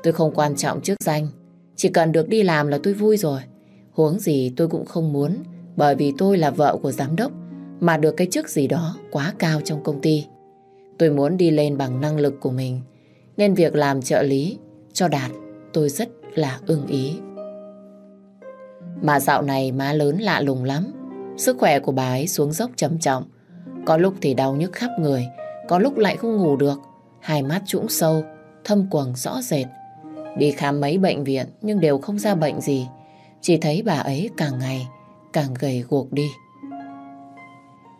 Tôi không quan trọng chức danh, chỉ cần được đi làm là tôi vui rồi. Huống gì tôi cũng không muốn, bởi vì tôi là vợ của giám đốc, mà được cái chức gì đó quá cao trong công ty. Tôi muốn đi lên bằng năng lực của mình, nên việc làm trợ lý cho Đạt tôi rất là ưng ý. Mà dạo này má lớn lạ lùng lắm, sức khỏe của bà ấy xuống dốc trầm trọng. Có lúc thì đau nhức khắp người, có lúc lại không ngủ được, hai mắt trũng sâu, thâm quầng rõ rệt. Đi khám mấy bệnh viện nhưng đều không ra bệnh gì, chỉ thấy bà ấy càng ngày càng gầy guộc đi.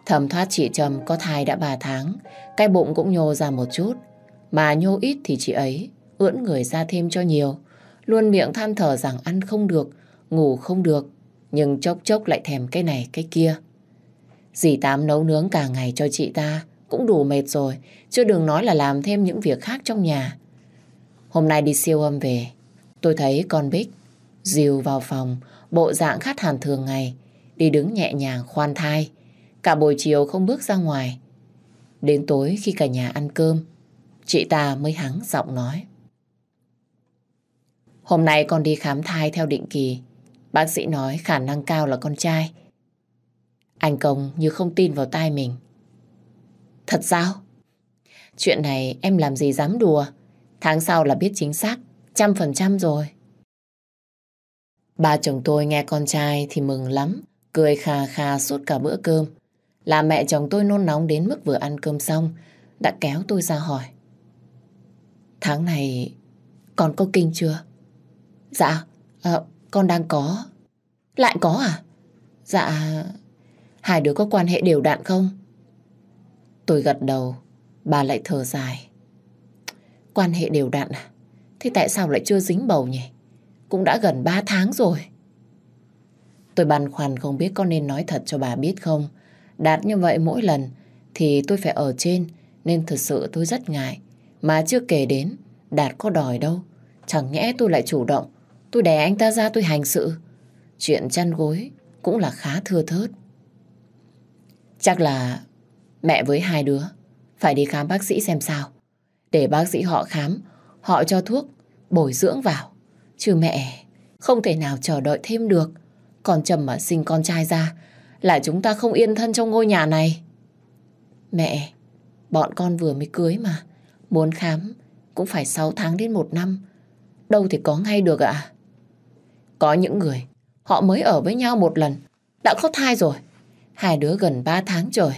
Thầm thoát chị Trầm có thai đã 3 tháng, cái bụng cũng nhô ra một chút. Mà nhô ít thì chị ấy ưỡn người ra thêm cho nhiều. Luôn miệng than thở rằng ăn không được, ngủ không được, nhưng chốc chốc lại thèm cái này cái kia. Dì Tám nấu nướng cả ngày cho chị ta cũng đủ mệt rồi, chứ đừng nói là làm thêm những việc khác trong nhà. Hôm nay đi siêu âm về, tôi thấy con Bích dìu vào phòng, bộ dạng khác hẳn thường ngày, đi đứng nhẹ nhàng khoan thai. Cả buổi chiều không bước ra ngoài. Đến tối khi cả nhà ăn cơm, chị ta mới hắng giọng nói. Hôm nay con đi khám thai theo định kỳ. Bác sĩ nói khả năng cao là con trai. Anh Công như không tin vào tai mình. Thật sao? Chuyện này em làm gì dám đùa. Tháng sau là biết chính xác, trăm phần trăm rồi. Ba chồng tôi nghe con trai thì mừng lắm, cười khà khà suốt cả bữa cơm. Là mẹ chồng tôi nôn nóng đến mức vừa ăn cơm xong, đã kéo tôi ra hỏi. Tháng này còn có kinh chưa? Dạ, à, con đang có. Lại có à? Dạ, hai đứa có quan hệ đều đặn không? Tôi gật đầu, bà lại thở dài. Quan hệ đều đặn à? Thế tại sao lại chưa dính bầu nhỉ? Cũng đã gần 3 tháng rồi. Tôi băn khoăn không biết có nên nói thật cho bà biết không. Đạt như vậy mỗi lần thì tôi phải ở trên nên thật sự tôi rất ngại. Mà chưa kể đến Đạt có đòi đâu. Chẳng nhẽ tôi lại chủ động. Tôi đè anh ta ra tôi hành sự. Chuyện chăn gối cũng là khá thưa thớt. Chắc là mẹ với hai đứa phải đi khám bác sĩ xem sao. Để bác sĩ họ khám, họ cho thuốc, bồi dưỡng vào. Chứ mẹ không thể nào chờ đợi thêm được. Còn Trầm mà sinh con trai ra là chúng ta không yên thân trong ngôi nhà này. Mẹ, bọn con vừa mới cưới mà. Muốn khám cũng phải 6 tháng đến 1 năm. Đâu thì có ngay được ạ. Có những người, họ mới ở với nhau một lần, đã có thai rồi. Hai đứa gần ba tháng trời.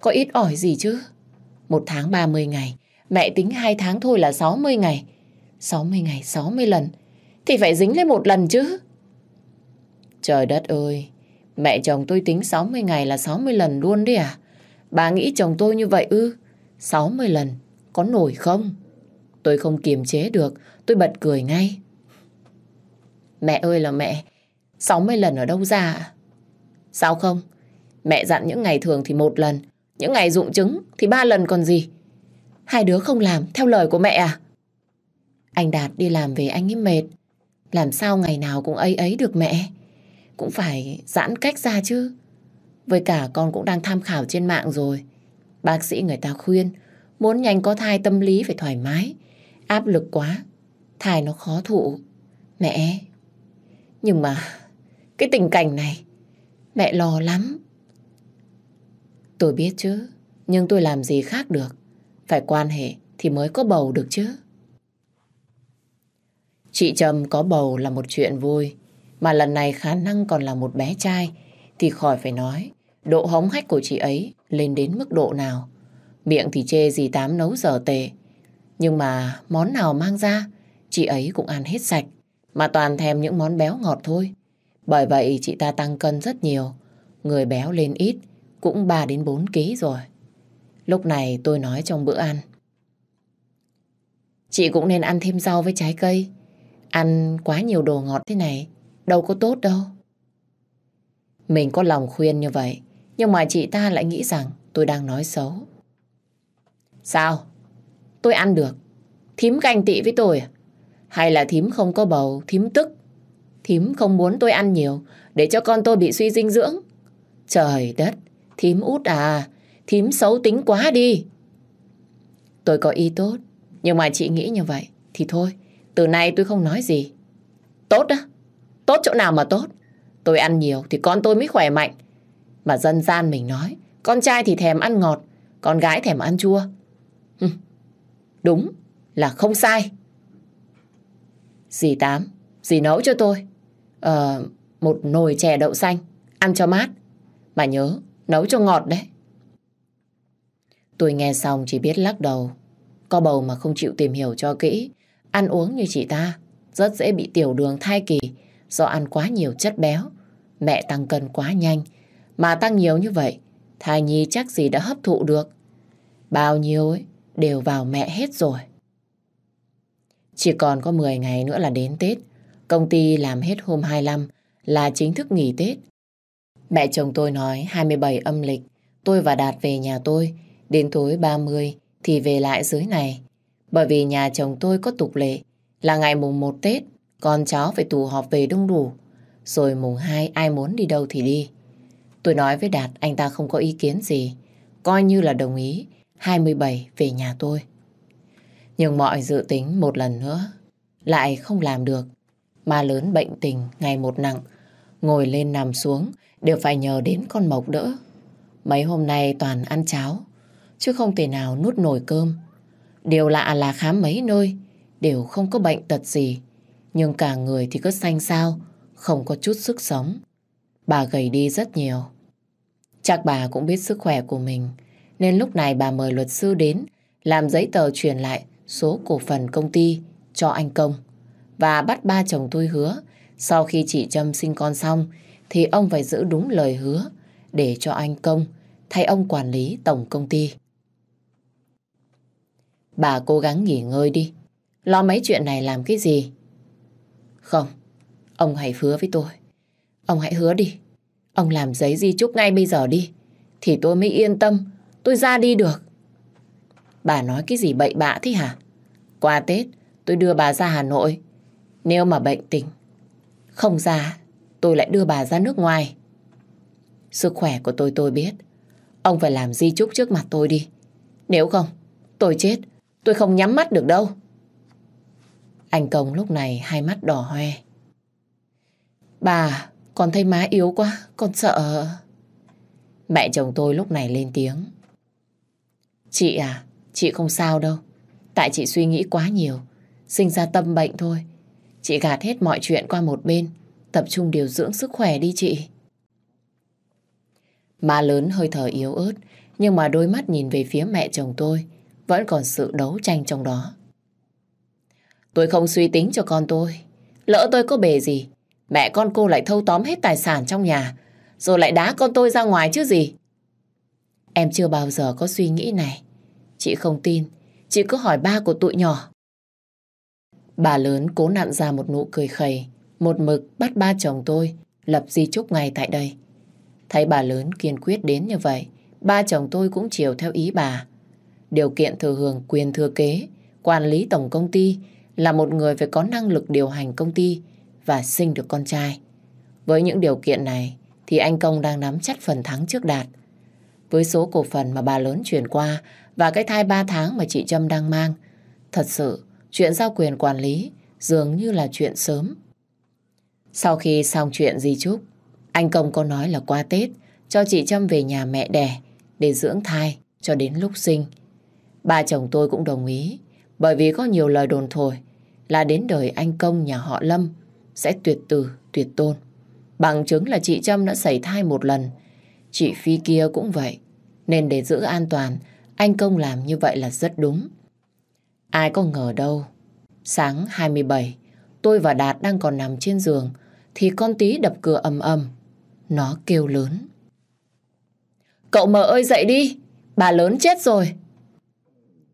Có ít ỏi gì chứ? Một tháng 30 ngày, mẹ tính hai tháng thôi là 60 ngày. 60 ngày 60 lần, thì phải dính lên một lần chứ. Trời đất ơi, mẹ chồng tôi tính 60 ngày là 60 lần luôn đấy à? Bà nghĩ chồng tôi như vậy ư? 60 lần, có nổi không? Tôi không kiềm chế được, tôi bật cười ngay. Mẹ ơi là mẹ, 60 lần ở đâu ra Sao không? Mẹ dặn những ngày thường thì một lần, những ngày dụng trứng thì ba lần còn gì. Hai đứa không làm theo lời của mẹ à? Anh Đạt đi làm về anh ấy mệt. Làm sao ngày nào cũng ấy ấy được mẹ? Cũng phải giãn cách ra chứ. Với cả con cũng đang tham khảo trên mạng rồi. Bác sĩ người ta khuyên muốn nhanh có thai tâm lý phải thoải mái. Áp lực quá, thai nó khó thụ. Mẹ, nhưng mà cái tình cảnh này mẹ lo lắm. Tôi biết chứ, nhưng tôi làm gì khác được. Phải quan hệ thì mới có bầu được chứ. Chị Trầm có bầu là một chuyện vui, mà lần này khả năng còn là một bé trai, thì khỏi phải nói, độ hống hách của chị ấy lên đến mức độ nào. Miệng thì chê gì Tám nấu dở tệ, nhưng mà món nào mang ra, chị ấy cũng ăn hết sạch, mà toàn thèm những món béo ngọt thôi. Bởi vậy chị ta tăng cân rất nhiều, người béo lên ít, cũng 3 đến 4 ký rồi. Lúc này tôi nói trong bữa ăn. Chị cũng nên ăn thêm rau với trái cây. Ăn quá nhiều đồ ngọt thế này, đâu có tốt đâu. Mình có lòng khuyên như vậy, nhưng mà chị ta lại nghĩ rằng tôi đang nói xấu. Sao? Tôi ăn được. Thím ganh tị với tôi à? Hay là thím không có bầu, thím tức? Thím không muốn tôi ăn nhiều để cho con tôi bị suy dinh dưỡng. Trời đất, thím út à, thím xấu tính quá đi. Tôi có ý tốt, nhưng mà chị nghĩ như vậy thì thôi, từ nay tôi không nói gì. Tốt á? Tốt chỗ nào mà tốt? Tôi ăn nhiều thì con tôi mới khỏe mạnh. Mà dân gian mình nói, con trai thì thèm ăn ngọt, con gái thèm ăn chua. Đúng là không sai. Dì Tám, dì nấu cho tôi. Ờ, một nồi chè đậu xanh, ăn cho mát. Mà nhớ, nấu cho ngọt đấy. Tôi nghe xong chỉ biết lắc đầu. Có bầu mà không chịu tìm hiểu cho kỹ. Ăn uống như chị ta, rất dễ bị tiểu đường thai kỳ do ăn quá nhiều chất béo. Mẹ tăng cân quá nhanh, mà tăng nhiều như vậy, thai nhi chắc gì đã hấp thụ được. Bao nhiêu ấy, đều vào mẹ hết rồi. Chỉ còn có 10 ngày nữa là đến Tết. Công ty làm hết hôm 25 là chính thức nghỉ Tết. Mẹ chồng tôi nói 27 âm lịch, tôi và Đạt về nhà tôi, đến tối 30 thì về lại dưới này. Bởi vì nhà chồng tôi có tục lệ là ngày mùng 1 Tết, con cháu phải tụ họp về đông đủ. Rồi mùng 2 ai muốn đi đâu thì đi. Tôi nói với Đạt anh ta không có ý kiến gì, coi như là đồng ý 27 về nhà tôi. Nhưng mọi dự tính một lần nữa lại không làm được. Ma lớn bệnh tình ngày một nặng, ngồi lên nằm xuống đều phải nhờ đến con Mộc đỡ. Mấy hôm nay toàn ăn cháo, chứ không thể nào nuốt nổi cơm. Điều lạ là khám mấy nơi, đều không có bệnh tật gì. Nhưng cả người thì cứ xanh xao, không có chút sức sống. Bà gầy đi rất nhiều. Chắc bà cũng biết sức khỏe của mình, nên lúc này bà mời luật sư đến làm giấy tờ truyền lại số cổ phần công ty cho anh Công và bắt ba chồng tôi hứa sau khi chị Trâm sinh con xong thì ông phải giữ đúng lời hứa để cho anh Công thay ông quản lý tổng công ty. Bà cố gắng nghỉ ngơi đi. Lo mấy chuyện này làm cái gì? Không, ông hãy hứa với tôi. Ông hãy hứa đi. Ông làm giấy di chúc ngay bây giờ đi. Thì tôi mới yên tâm. Tôi ra đi được. Bà nói cái gì bậy bạ thế hả? Qua Tết tôi đưa bà ra Hà Nội. Nếu mà bệnh tình không ra, tôi lại đưa bà ra nước ngoài. Sức khỏe của tôi tôi biết. Ông phải làm di chúc trước mặt tôi đi. Nếu không, tôi chết. Tôi không nhắm mắt được đâu. Anh Công lúc này hai mắt đỏ hoe. Bà, con thấy má yếu quá, con sợ. Mẹ chồng tôi lúc này lên tiếng. Chị à, chị không sao đâu. Tại chị suy nghĩ quá nhiều, sinh ra tâm bệnh thôi. Chị gạt hết mọi chuyện qua một bên, tập trung điều dưỡng sức khỏe đi chị. Má lớn hơi thở yếu ớt, nhưng mà đôi mắt nhìn về phía mẹ chồng tôi, vẫn còn sự đấu tranh trong đó. Tôi không suy tính cho con tôi. Lỡ tôi có bề gì, mẹ con cô lại thâu tóm hết tài sản trong nhà, rồi lại đá con tôi ra ngoài chứ gì. Em chưa bao giờ có suy nghĩ này. Chị không tin, chị cứ hỏi ba của tụi nhỏ. Bà lớn cố nặn ra một nụ cười khẩy, một mực bắt ba chồng tôi lập di chúc ngay tại đây. Thấy bà lớn kiên quyết đến như vậy, ba chồng tôi cũng chiều theo ý bà. Điều kiện thừa hưởng quyền thừa kế, quản lý tổng công ty là một người phải có năng lực điều hành công ty và sinh được con trai. Với những điều kiện này thì anh Công đang nắm chắc phần thắng trước Đạt. Với số cổ phần mà bà lớn chuyển qua và cái thai 3 tháng mà chị Trâm đang mang, thật sự chuyện giao quyền quản lý dường như là chuyện sớm. Sau khi xong chuyện di chúc, anh Công có nói là qua Tết cho chị Trâm về nhà mẹ đẻ để dưỡng thai cho đến lúc sinh. Ba chồng tôi cũng đồng ý bởi vì có nhiều lời đồn thổi là đến đời anh Công nhà họ Lâm sẽ tuyệt tử, tuyệt tôn. Bằng chứng là chị Trâm đã xảy thai một lần. Chị Phi kia cũng vậy. Nên để giữ an toàn, anh Công làm như vậy là rất đúng. Ai có ngờ đâu. Sáng 27, tôi và Đạt đang còn nằm trên giường, thì con tí đập cửa ầm ầm. Nó kêu lớn. Cậu mờ ơi dậy đi, bà lớn chết rồi.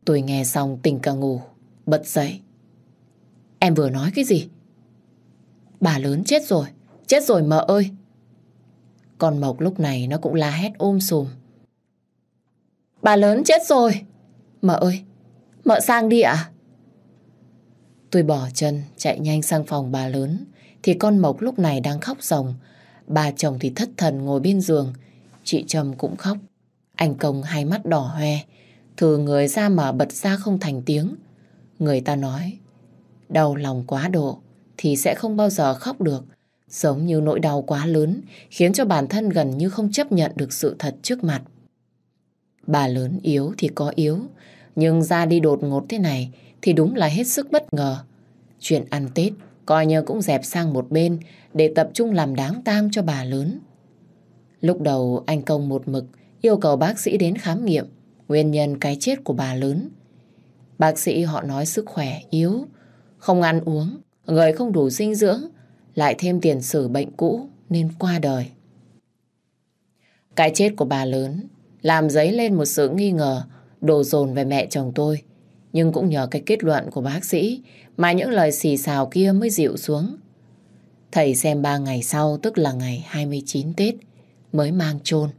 Tôi nghe xong tỉnh cả ngủ, bật dậy. Em vừa nói cái gì? Bà lớn chết rồi, chết rồi mợ ơi. Con Mộc lúc này nó cũng la hét ôm sùm. Bà lớn chết rồi. Mợ ơi, mợ sang đi ạ. Tôi bỏ chân, chạy nhanh sang phòng bà lớn. Thì con Mộc lúc này đang khóc ròng. Bà chồng thì thất thần ngồi bên giường. Chị Trầm cũng khóc. Anh Công hai mắt đỏ hoe. Thử người ra mà bật ra không thành tiếng. Người ta nói, đau lòng quá độ thì sẽ không bao giờ khóc được. Giống như nỗi đau quá lớn khiến cho bản thân gần như không chấp nhận được sự thật trước mặt. Bà lớn yếu thì có yếu, Nhưng ra đi đột ngột thế này thì đúng là hết sức bất ngờ. Chuyện ăn Tết coi như cũng dẹp sang một bên để tập trung làm đáng tang cho bà lớn. Lúc đầu anh Công một mực yêu cầu bác sĩ đến khám nghiệm nguyên nhân cái chết của bà lớn. Bác sĩ họ nói sức khỏe yếu, không ăn uống, người không đủ dinh dưỡng, lại thêm tiền sử bệnh cũ nên qua đời. Cái chết của bà lớn làm dấy lên một sự nghi ngờ, đổ dồn về mẹ chồng tôi. Nhưng cũng nhờ cái kết luận của bác sĩ mà những lời xì xào kia mới dịu xuống. Thầy xem ba ngày sau, tức là ngày 29 Tết, mới mang chôn.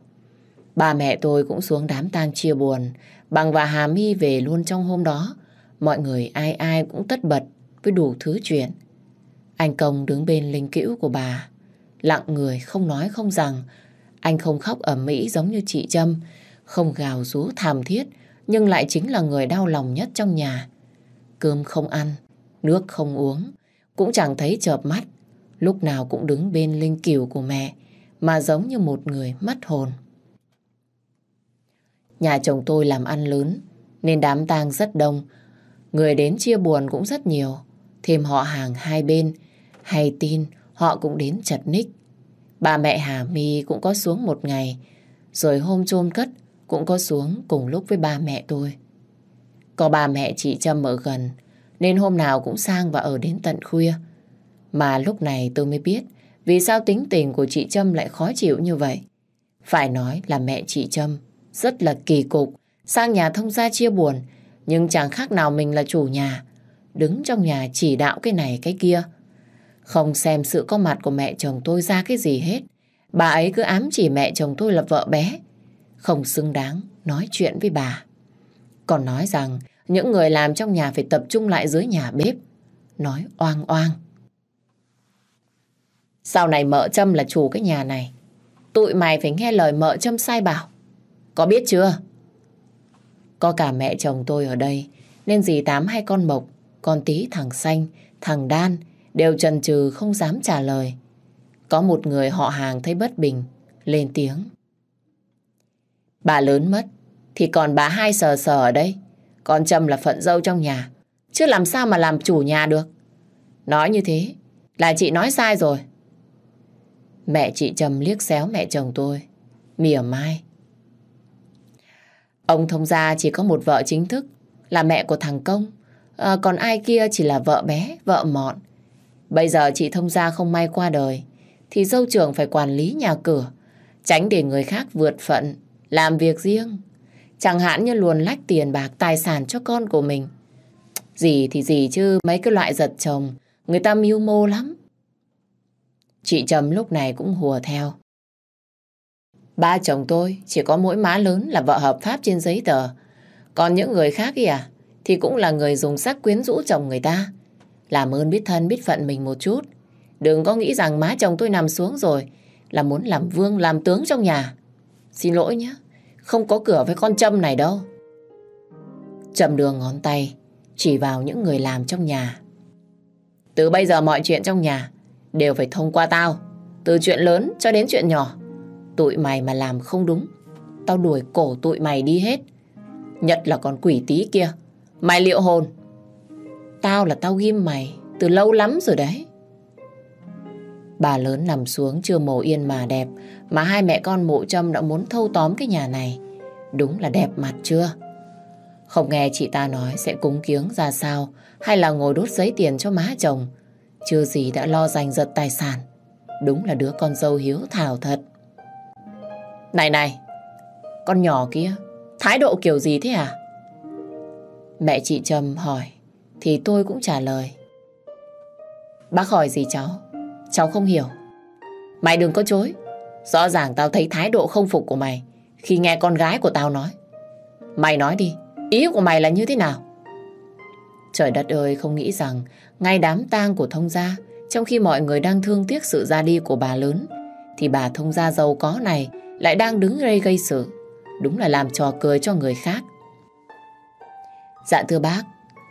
Ba mẹ tôi cũng xuống đám tang chia buồn. Bằng và Hà My về luôn trong hôm đó. Mọi người ai ai cũng tất bật với đủ thứ chuyện. Anh Công đứng bên linh cữu của bà. Lặng người không nói không rằng. Anh không khóc ẩm mỹ giống như chị Trâm. Không gào rú thảm thiết. Nhưng lại chính là người đau lòng nhất trong nhà. Cơm không ăn, nước không uống. Cũng chẳng thấy chợp mắt. Lúc nào cũng đứng bên linh cửu của mẹ. Mà giống như một người mất hồn. Nhà chồng tôi làm ăn lớn, nên đám tang rất đông. Người đến chia buồn cũng rất nhiều. Thêm họ hàng hai bên, hay tin họ cũng đến chật ních. Bà mẹ Hà My cũng có xuống một ngày, rồi hôm chôn cất cũng có xuống cùng lúc với ba mẹ tôi. Có ba mẹ chị Trâm ở gần, nên hôm nào cũng sang và ở đến tận khuya. Mà lúc này tôi mới biết vì sao tính tình của chị Trâm lại khó chịu như vậy. Phải nói là mẹ chị Trâm rất là kỳ cục, sang nhà thông gia chia buồn, nhưng chẳng khác nào mình là chủ nhà, đứng trong nhà chỉ đạo cái này cái kia. Không xem sự có mặt của mẹ chồng tôi ra cái gì hết, bà ấy cứ ám chỉ mẹ chồng tôi là vợ bé, không xứng đáng nói chuyện với bà. Còn nói rằng những người làm trong nhà phải tập trung lại dưới nhà bếp, nói oang oang. Sau này mợ châm là chủ cái nhà này, tụi mày phải nghe lời mợ châm sai bảo. Có biết chưa? Có cả mẹ chồng tôi ở đây, nên dì Tám hay con Mộc, con Tí thằng Xanh, thằng Đan đều trần trừ không dám trả lời. Có một người họ hàng thấy bất bình, lên tiếng. Bà lớn mất, thì còn bà hai sờ sờ ở đây. Con Trâm là phận dâu trong nhà, chứ làm sao mà làm chủ nhà được. Nói như thế là chị nói sai rồi. Mẹ chị Trâm liếc xéo mẹ chồng tôi, mỉa mai. Ông thông gia chỉ có một vợ chính thức là mẹ của thằng Công. À, còn ai kia chỉ là vợ bé, vợ mọn. Bây giờ chị thông gia không may qua đời thì dâu trưởng phải quản lý nhà cửa tránh để người khác vượt phận làm việc riêng. Chẳng hạn như luồn lách tiền bạc, tài sản cho con của mình. Gì thì gì chứ, mấy cái loại giật chồng, người ta mưu mô lắm. Chị Trầm lúc này cũng hùa theo. Ba chồng tôi, chỉ có mỗi má lớn là vợ hợp pháp trên giấy tờ. Còn những người khác kìa à, thì cũng là người dùng sắc quyến rũ chồng người ta. Làm ơn biết thân, biết phận mình một chút. Đừng có nghĩ rằng má chồng tôi nằm xuống rồi là muốn làm vương, làm tướng trong nhà. Xin lỗi nhé, không có cửa với con Trâm này đâu. Trầm đường ngón tay chỉ vào những người làm trong nhà. Từ bây giờ mọi chuyện trong nhà đều phải thông qua tao. Từ chuyện lớn cho đến chuyện nhỏ. Tụi mày mà làm không đúng, tao đuổi cổ tụi mày đi hết. Nhất là con quỷ tí kia. Mày liệu hồn. Tao là tao ghim mày từ lâu lắm rồi đấy. Bà lớn nằm xuống chưa mồ yên mà đẹp, mà hai mẹ con mộ trâm đã muốn thâu tóm cái nhà này. Đúng là đẹp mặt chưa? Không nghe chị ta nói sẽ cúng kiếng ra sao, hay là ngồi đốt giấy tiền cho má chồng. Chưa gì đã lo giành giật tài sản. Đúng là đứa con dâu hiếu thảo thật. Này này, con nhỏ kia, thái độ kiểu gì thế à? Mẹ chị Trâm hỏi, thì tôi cũng trả lời. Bác hỏi gì cháu? Cháu không hiểu. Mày đừng có chối. Rõ ràng tao thấy thái độ không phục của mày khi nghe con gái của tao nói. Mày nói đi, ý của mày là như thế nào? Trời đất ơi, không nghĩ rằng ngay đám tang của thông gia, trong khi mọi người đang thương tiếc sự ra đi của bà lớn, thì bà thông gia giàu có này lại đang đứng gây gây sự. Đúng là làm trò cười cho người khác. Dạ thưa bác,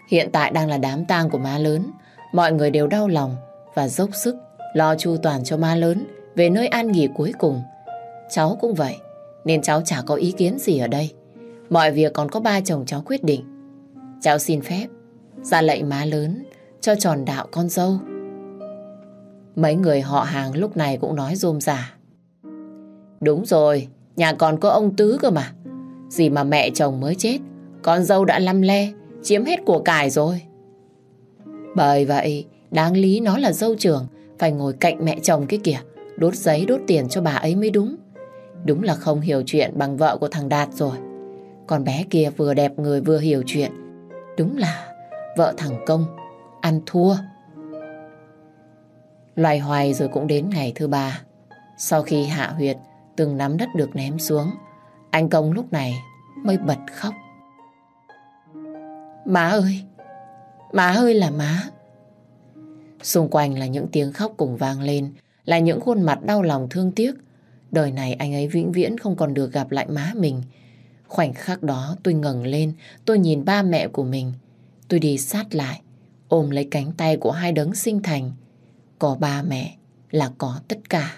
hiện tại đang là đám tang của má lớn. Mọi người đều đau lòng và dốc sức lo chu toàn cho má lớn về nơi an nghỉ cuối cùng. Cháu cũng vậy, nên cháu chả có ý kiến gì ở đây. Mọi việc còn có ba chồng cháu quyết định. cháu xin phép ra lệnh má lớn cho tròn đạo con dâu. Mấy người họ hàng lúc này cũng nói rôm rả. Đúng rồi, nhà còn có ông Tứ cơ mà. Gì mà mẹ chồng mới chết, con dâu đã lăm le, chiếm hết của cải rồi. Bởi vậy, đáng lý nó là dâu trưởng, phải ngồi cạnh mẹ chồng kia kìa, đốt giấy đốt tiền cho bà ấy mới đúng. Đúng là không hiểu chuyện bằng vợ của thằng Đạt rồi. Con bé kia vừa đẹp người vừa hiểu chuyện. Đúng là vợ thằng Công, ăn thua. Loài hoài rồi cũng đến ngày thứ ba. Sau khi hạ huyệt, từng nắm đất được ném xuống, anh Công lúc này mới bật khóc. Má ơi! Má ơi là má! Xung quanh là những tiếng khóc cùng vang lên, là những khuôn mặt đau lòng thương tiếc. Đời này anh ấy vĩnh viễn không còn được gặp lại má mình. Khoảnh khắc đó tôi ngẩng lên, tôi nhìn ba mẹ của mình. Tôi đi sát lại, ôm lấy cánh tay của hai đấng sinh thành. Có ba mẹ là có tất cả.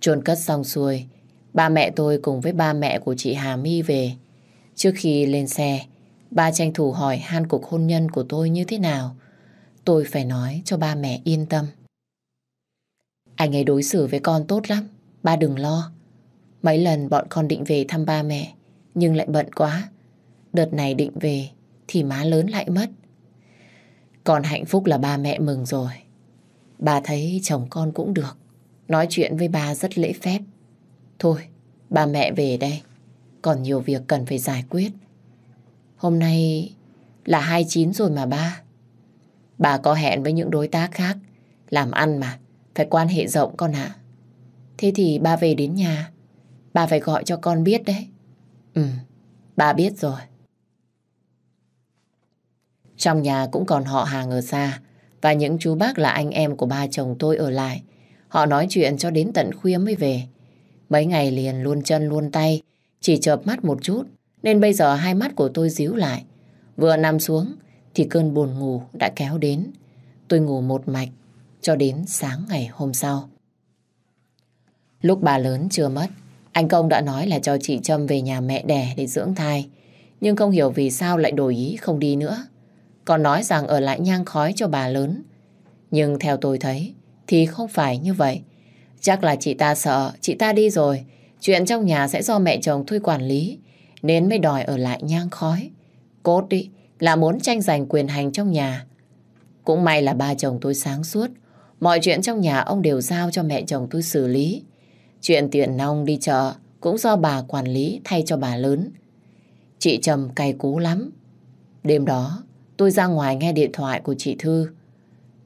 Trôn cất xong xuôi, ba mẹ tôi cùng với ba mẹ của chị Hà My về. Trước khi lên xe, ba tranh thủ hỏi han cuộc hôn nhân của tôi như thế nào. Tôi phải nói cho ba mẹ yên tâm. Anh ấy đối xử với con tốt lắm, ba đừng lo. Mấy lần bọn con định về thăm ba mẹ, nhưng lại bận quá. Đợt này định về thì má lớn lại mất. còn hạnh phúc là ba mẹ mừng rồi. Bà thấy chồng con cũng được. Nói chuyện với ba rất lễ phép. Thôi, ba mẹ về đây. Còn nhiều việc cần phải giải quyết. Hôm nay là 29 rồi mà ba. Bà có hẹn với những đối tác khác. Làm ăn mà, phải quan hệ rộng con ạ. Thế thì ba về đến nhà. Bà phải gọi cho con biết đấy. Ừ, bà biết rồi. Trong nhà cũng còn họ hàng ở xa và những chú bác là anh em của ba chồng tôi ở lại. Họ nói chuyện cho đến tận khuya mới về. Mấy ngày liền luôn chân luôn tay, chỉ chợp mắt một chút, nên bây giờ hai mắt của tôi díu lại. Vừa nằm xuống thì cơn buồn ngủ đã kéo đến. Tôi ngủ một mạch cho đến sáng ngày hôm sau. Lúc bà lớn chưa mất, anh Công đã nói là cho chị Trâm về nhà mẹ đẻ để dưỡng thai. Nhưng không hiểu vì sao lại đổi ý không đi nữa. Còn nói rằng ở lại nhang khói cho bà lớn. Nhưng theo tôi thấy thì không phải như vậy. Chắc là chị ta sợ chị ta đi rồi. Chuyện trong nhà sẽ do mẹ chồng thui quản lý. Nên mới đòi ở lại nhang khói. Cốt đi là muốn tranh giành quyền hành trong nhà. Cũng may là ba chồng tôi sáng suốt. Mọi chuyện trong nhà ông đều giao cho mẹ chồng tôi xử lý. Chuyện tiện nong đi chợ cũng do bà quản lý thay cho bà lớn. Chị Trầm cay cú lắm. Đêm đó, tôi ra ngoài nghe điện thoại của chị Thư.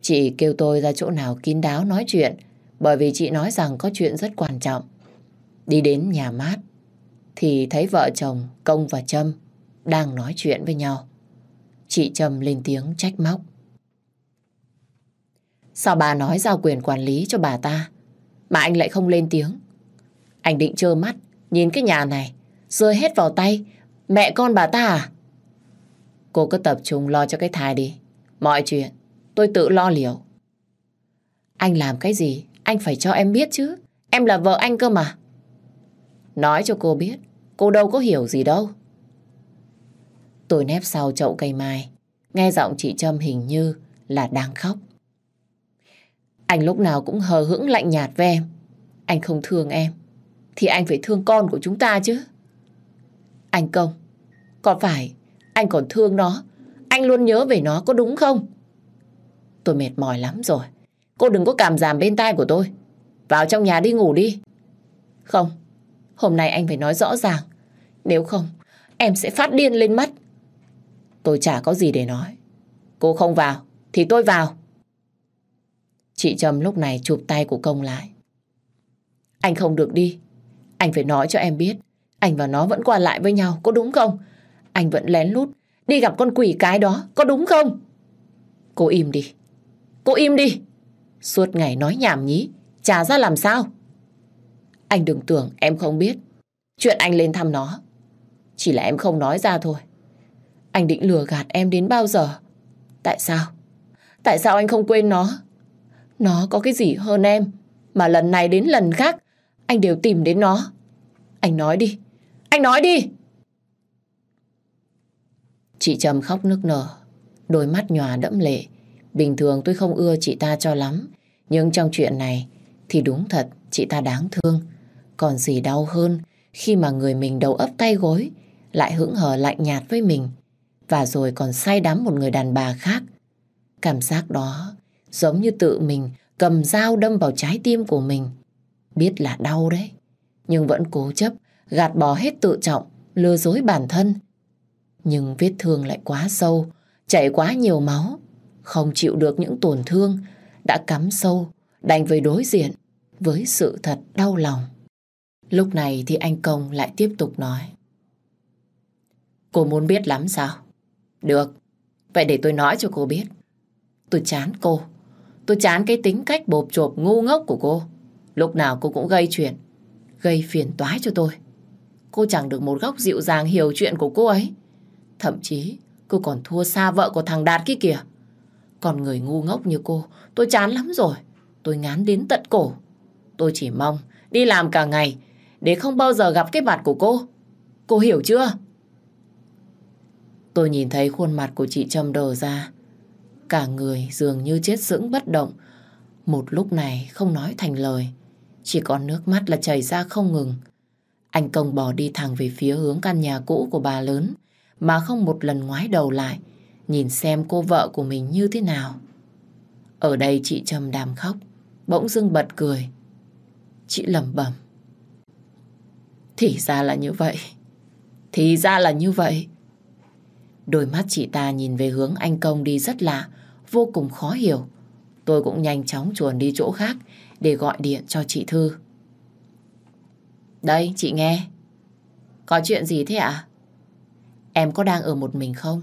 Chị kêu tôi ra chỗ nào kín đáo nói chuyện bởi vì chị nói rằng có chuyện rất quan trọng. Đi đến nhà mát thì thấy vợ chồng Công và Trâm đang nói chuyện với nhau. Chị Trâm lên tiếng trách móc. Sao bà nói giao quyền quản lý cho bà ta mà anh lại không lên tiếng? Anh định trơ mắt, nhìn cái nhà này, rơi hết vào tay mẹ con bà ta à? Cô cứ tập trung lo cho cái thai đi. Mọi chuyện, tôi tự lo liệu. Anh làm cái gì anh phải cho em biết chứ. Em là vợ anh cơ mà. Nói cho cô biết, cô đâu có hiểu gì đâu. Tôi nép sau chậu cây mai nghe giọng chị Trâm hình như là đang khóc. Anh lúc nào cũng hờ hững lạnh nhạt với em. Anh không thương em, thì anh phải thương con của chúng ta chứ. Anh Công, có phải anh còn thương nó, anh luôn nhớ về nó có đúng không? Tôi mệt mỏi lắm rồi. Cô đừng có cảm giảm bên tai của tôi. Vào trong nhà đi ngủ đi. Không, hôm nay anh phải nói rõ ràng. Nếu không, em sẽ phát điên lên mất. Tôi chả có gì để nói. Cô không vào, thì tôi vào. Chị Trâm lúc này chụp tay của công lại. Anh không được đi. Anh phải nói cho em biết. Anh và nó vẫn qua lại với nhau, có đúng không? Anh vẫn lén lút đi gặp con quỷ cái đó, có đúng không? Cô im đi. Cô im đi. Suốt ngày nói nhảm nhí, trả ra làm sao? Anh đừng tưởng em không biết. Chuyện anh lên thăm nó. Chỉ là em không nói ra thôi. Anh định lừa gạt em đến bao giờ? Tại sao? Tại sao anh không quên nó? Nó có cái gì hơn em mà lần này đến lần khác anh đều tìm đến nó. Anh nói đi. Anh nói đi. Chị Trầm khóc nức nở, đôi mắt nhòa đẫm lệ. Bình thường tôi không ưa chị ta cho lắm, nhưng trong chuyện này thì đúng thật chị ta đáng thương. Còn gì đau hơn khi mà người mình đầu ấp tay gối lại hững hờ lạnh nhạt với mình và rồi còn say đắm một người đàn bà khác. Cảm giác đó giống như tự mình cầm dao đâm vào trái tim của mình. Biết là đau đấy, nhưng vẫn cố chấp gạt bỏ hết tự trọng, lừa dối bản thân. Nhưng vết thương lại quá sâu, chảy quá nhiều máu, không chịu được những tổn thương đã cắm sâu, đành với đối diện với sự thật đau lòng. Lúc này thì anh Công lại tiếp tục nói. Cô muốn biết lắm sao? Được, vậy để tôi nói cho cô biết. Tôi chán cô. Tôi chán cái tính cách bộp chộp ngu ngốc của cô. Lúc nào cô cũng gây chuyện, gây phiền toái cho tôi. Cô chẳng được một góc dịu dàng hiểu chuyện của cô ấy. Thậm chí cô còn thua xa vợ của thằng Đạt kia kìa. Còn người ngu ngốc như cô, tôi chán lắm rồi. Tôi ngán đến tận cổ. Tôi chỉ mong đi làm cả ngày để không bao giờ gặp cái mặt của cô. Cô hiểu chưa? Tôi nhìn thấy khuôn mặt của chị Trâm đờ ra. Cả người dường như chết sững bất động. Một lúc này không nói thành lời. Chỉ còn nước mắt là chảy ra không ngừng. Anh Công bỏ đi thẳng về phía hướng căn nhà cũ của bà lớn mà không một lần ngoái đầu lại nhìn xem cô vợ của mình như thế nào. Ở đây chị Trâm đàm khóc bỗng dưng bật cười. Chị lẩm bẩm. Thì ra là như vậy. Thì ra là như vậy. Đôi mắt chị ta nhìn về hướng anh Công đi rất lạ, vô cùng khó hiểu. Tôi cũng nhanh chóng chuồn đi chỗ khác để gọi điện cho chị Thư. Đây, chị nghe. Có chuyện gì thế ạ? Em có đang ở một mình không?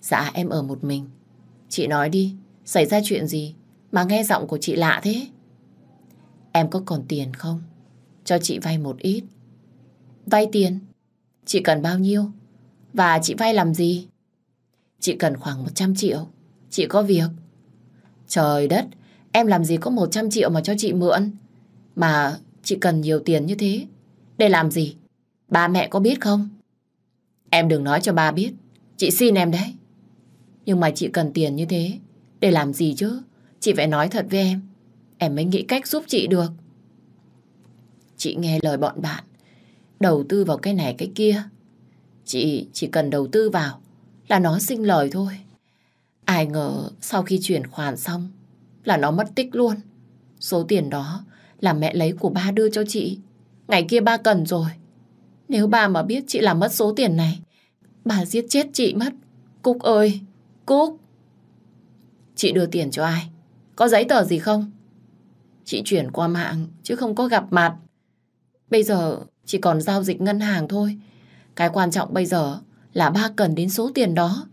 Dạ, em ở một mình. Chị nói đi, xảy ra chuyện gì mà nghe giọng của chị lạ thế? Em có còn tiền không? Cho chị vay một ít. Vay tiền? Chị cần bao nhiêu? Và chị vay làm gì? Chị cần khoảng 100 triệu. Chị có việc. Trời đất, em làm gì có 100 triệu mà cho chị mượn? Mà chị cần nhiều tiền như thế. Để làm gì? Ba mẹ có biết không? Em đừng nói cho ba biết. Chị xin em đấy. Nhưng mà chị cần tiền như thế. Để làm gì chứ? Chị phải nói thật với em. Em mới nghĩ cách giúp chị được. Chị nghe lời bọn bạn. Đầu tư vào cái này cái kia. Chị chỉ cần đầu tư vào là nó sinh lời thôi. Ai ngờ sau khi chuyển khoản xong là nó mất tích luôn. Số tiền đó là mẹ lấy của ba đưa cho chị. Ngày kia ba cần rồi. Nếu ba mà biết chị làm mất số tiền này, bà giết chết chị mất. Cúc ơi, Cúc. Chị đưa tiền cho ai? Có giấy tờ gì không? Chị chuyển qua mạng chứ không có gặp mặt. Bây giờ chỉ còn giao dịch ngân hàng thôi. Cái quan trọng bây giờ là ba cần đến số tiền đó.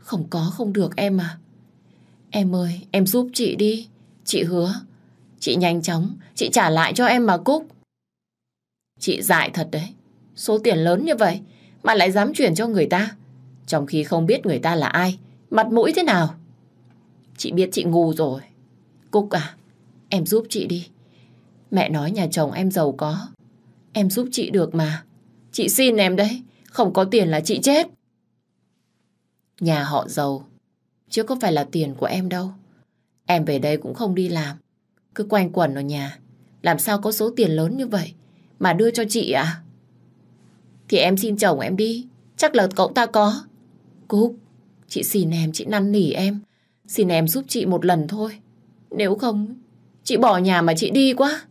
Không có không được em à. Em ơi, em giúp chị đi. Chị hứa. Chị nhanh chóng, chị trả lại cho em mà Cúc. Chị dại thật đấy. Số tiền lớn như vậy mà lại dám chuyển cho người ta. Trong khi không biết người ta là ai, mặt mũi thế nào. Chị biết chị ngu rồi. Cúc à, em giúp chị đi. Mẹ nói nhà chồng em giàu có. Em giúp chị được mà. Chị xin em đấy. Không có tiền là chị chết. Nhà họ giàu. Chứ có phải là tiền của em đâu. Em về đây cũng không đi làm. Cứ quanh quẩn ở nhà. Làm sao có số tiền lớn như vậy mà đưa cho chị à? Thì em xin chồng em đi. Chắc là cậu ta có. Cúc, chị xin em, chị năn nỉ em. Xin em giúp chị một lần thôi. Nếu không, chị bỏ nhà mà chị đi quá.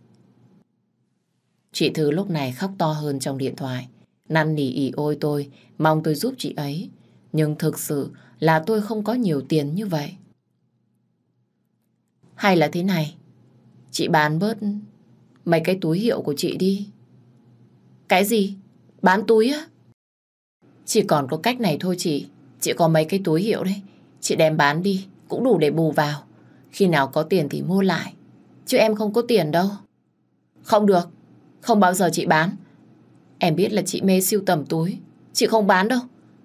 Chị Thư lúc này khóc to hơn trong điện thoại. Năn nỉ ỉ ôi tôi, mong tôi giúp chị ấy. Nhưng thực sự là tôi không có nhiều tiền như vậy. Hay là thế này, chị bán bớt mấy cái túi hiệu của chị đi. Cái gì? Bán túi á? Chỉ còn có cách này thôi chị. Chị có mấy cái túi hiệu đấy. Chị đem bán đi, cũng đủ để bù vào. Khi nào có tiền thì mua lại. Chứ em không có tiền đâu. Không được. Không bao giờ chị bán. Em biết là chị mê siêu tầm túi. Chị không bán đâu.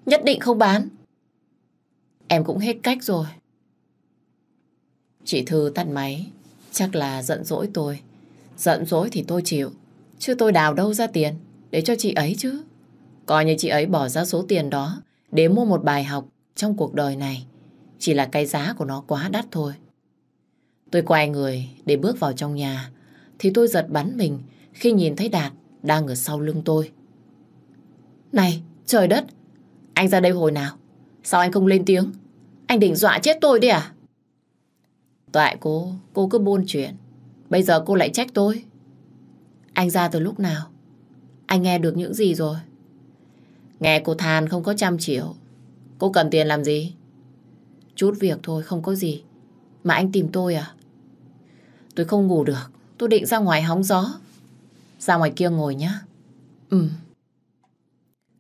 Nhất định không bán. Em cũng hết cách rồi. Chị Thư tắt máy. Chắc là giận dỗi tôi. Giận dỗi thì tôi chịu. Chứ tôi đào đâu ra tiền để cho chị ấy chứ. Coi như chị ấy bỏ ra số tiền đó để mua một bài học trong cuộc đời này. Chỉ là cái giá của nó quá đắt thôi. Tôi quay người để bước vào trong nhà, thì tôi giật bắn mình khi nhìn thấy Đạt đang ở sau lưng tôi. Này, trời đất! Anh ra đây hồi nào? Sao anh không lên tiếng? Anh định dọa chết tôi đi à? Tại cô, cô cứ buôn chuyện. Bây giờ cô lại trách tôi. Anh ra từ lúc nào? Anh nghe được những gì rồi? Nghe cô than không có trăm triệu. Cô cần tiền làm gì? Chút việc thôi, không có gì. Mà anh tìm tôi à? Tôi không ngủ được. Tôi định ra ngoài hóng gió. Ra ngoài kia ngồi nhá. Ừ.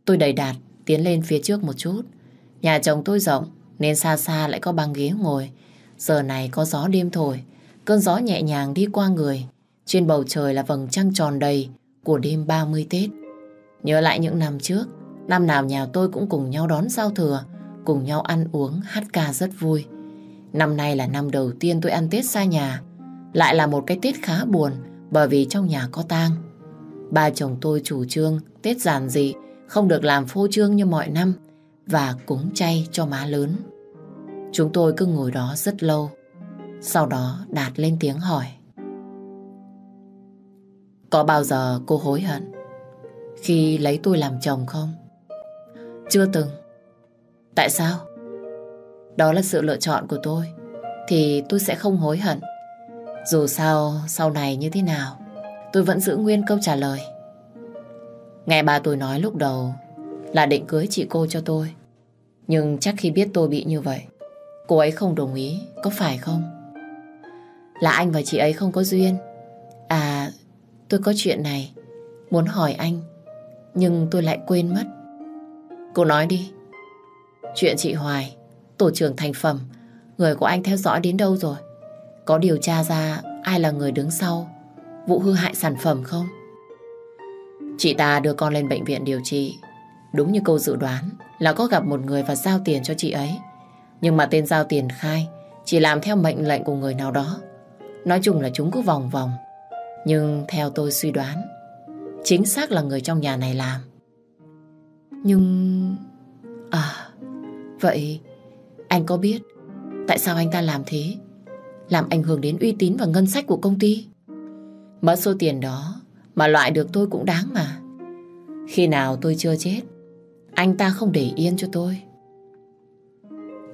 Tôi đầy đạt, tiến lên phía trước một chút. Nhà chồng tôi rộng, nên xa xa lại có băng ghế ngồi. Giờ này có gió đêm thổi, cơn gió nhẹ nhàng đi qua người. Trên bầu trời là vầng trăng tròn đầy của đêm 30 Tết. Nhớ lại những năm trước, năm nào nhà tôi cũng cùng nhau đón giao thừa, cùng nhau ăn uống, hát ca rất vui. Năm nay là năm đầu tiên tôi ăn Tết xa nhà, lại là một cái Tết khá buồn bởi vì trong nhà có tang. Ba chồng tôi chủ trương Tết giản dị, không được làm phô trương như mọi năm và cúng chay cho má lớn. Chúng tôi cứ ngồi đó rất lâu. Sau đó Đạt lên tiếng hỏi. Có bao giờ cô hối hận khi lấy tôi làm chồng không? Chưa từng. Tại sao? Đó là sự lựa chọn của tôi. Thì tôi sẽ không hối hận. Dù sao, sau này như thế nào, tôi vẫn giữ nguyên câu trả lời. Nghe bà tôi nói lúc đầu là định cưới chị cô cho tôi. Nhưng chắc khi biết tôi bị như vậy, cô ấy không đồng ý, có phải không? Là anh và chị ấy không có duyên. À, tôi có chuyện này, muốn hỏi anh, nhưng tôi lại quên mất. Cô nói đi. Chuyện chị Hoài, tổ trưởng thành phẩm, người của anh theo dõi đến đâu rồi? Có điều tra ra ai là người đứng sau vụ hư hại sản phẩm không? Chị ta đưa con lên bệnh viện điều trị. Đúng như câu dự đoán là có gặp một người và giao tiền cho chị ấy. Nhưng mà tên giao tiền khai chỉ làm theo mệnh lệnh của người nào đó. Nói chung là chúng cứ vòng vòng. Nhưng theo tôi suy đoán, chính xác là người trong nhà này làm. Nhưng... À, vậy anh có biết tại sao anh ta làm thế? Làm ảnh hưởng đến uy tín và ngân sách của công ty? Mất số tiền đó mà loại được tôi cũng đáng mà. Khi nào tôi chưa chết, anh ta không để yên cho tôi.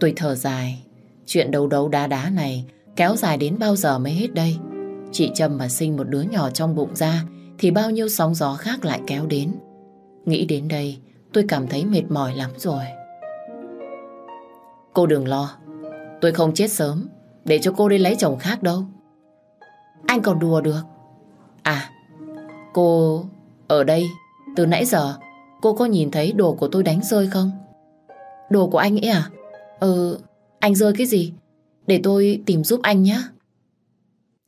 Tôi thở dài, chuyện đấu đấu đá đá này kéo dài đến bao giờ mới hết đây? Chị Trâm mà sinh một đứa nhỏ trong bụng ra thì bao nhiêu sóng gió khác lại kéo đến. Nghĩ đến đây, tôi cảm thấy mệt mỏi lắm rồi. Cô đừng lo, tôi không chết sớm để cho cô đi lấy chồng khác đâu. Anh còn đùa được. À, cô ở đây từ nãy giờ cô có nhìn thấy đồ của tôi đánh rơi không? Đồ của anh ấy à? Ừ, anh rơi cái gì? Để tôi tìm giúp anh nhé.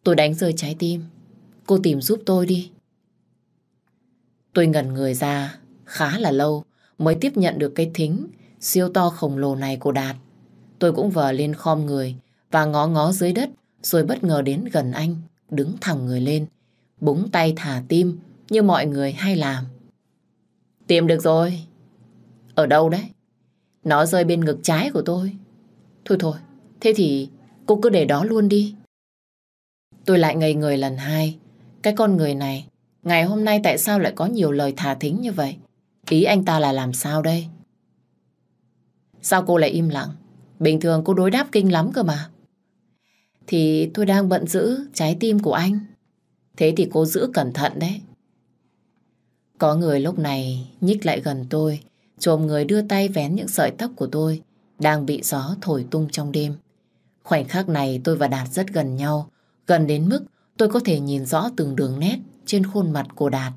Tôi đánh rơi trái tim. Cô tìm giúp tôi đi. Tôi ngẩn người ra khá là lâu mới tiếp nhận được cái thính siêu to khổng lồ này của Đạt. Tôi cũng vờ lên khom người và ngó ngó dưới đất rồi bất ngờ đến gần anh, đứng thẳng người lên, búng tay thả tim như mọi người hay làm. Tìm được rồi. Ở đâu đấy? Nó rơi bên ngực trái của tôi. Thôi thôi, thế thì cô cứ để đó luôn đi. Tôi lại ngây người lần hai. Cái con người này, ngày hôm nay tại sao lại có nhiều lời thả thính như vậy? Ý anh ta là làm sao đây? Sao cô lại im lặng? Bình thường cô đối đáp kinh lắm cơ mà. Thì tôi đang bận giữ trái tim của anh. Thế thì cô giữ cẩn thận đấy. Có người lúc này nhích lại gần tôi, trồm người đưa tay vén những sợi tóc của tôi, đang bị gió thổi tung trong đêm. Khoảnh khắc này tôi và Đạt rất gần nhau, gần đến mức tôi có thể nhìn rõ từng đường nét trên khuôn mặt của Đạt.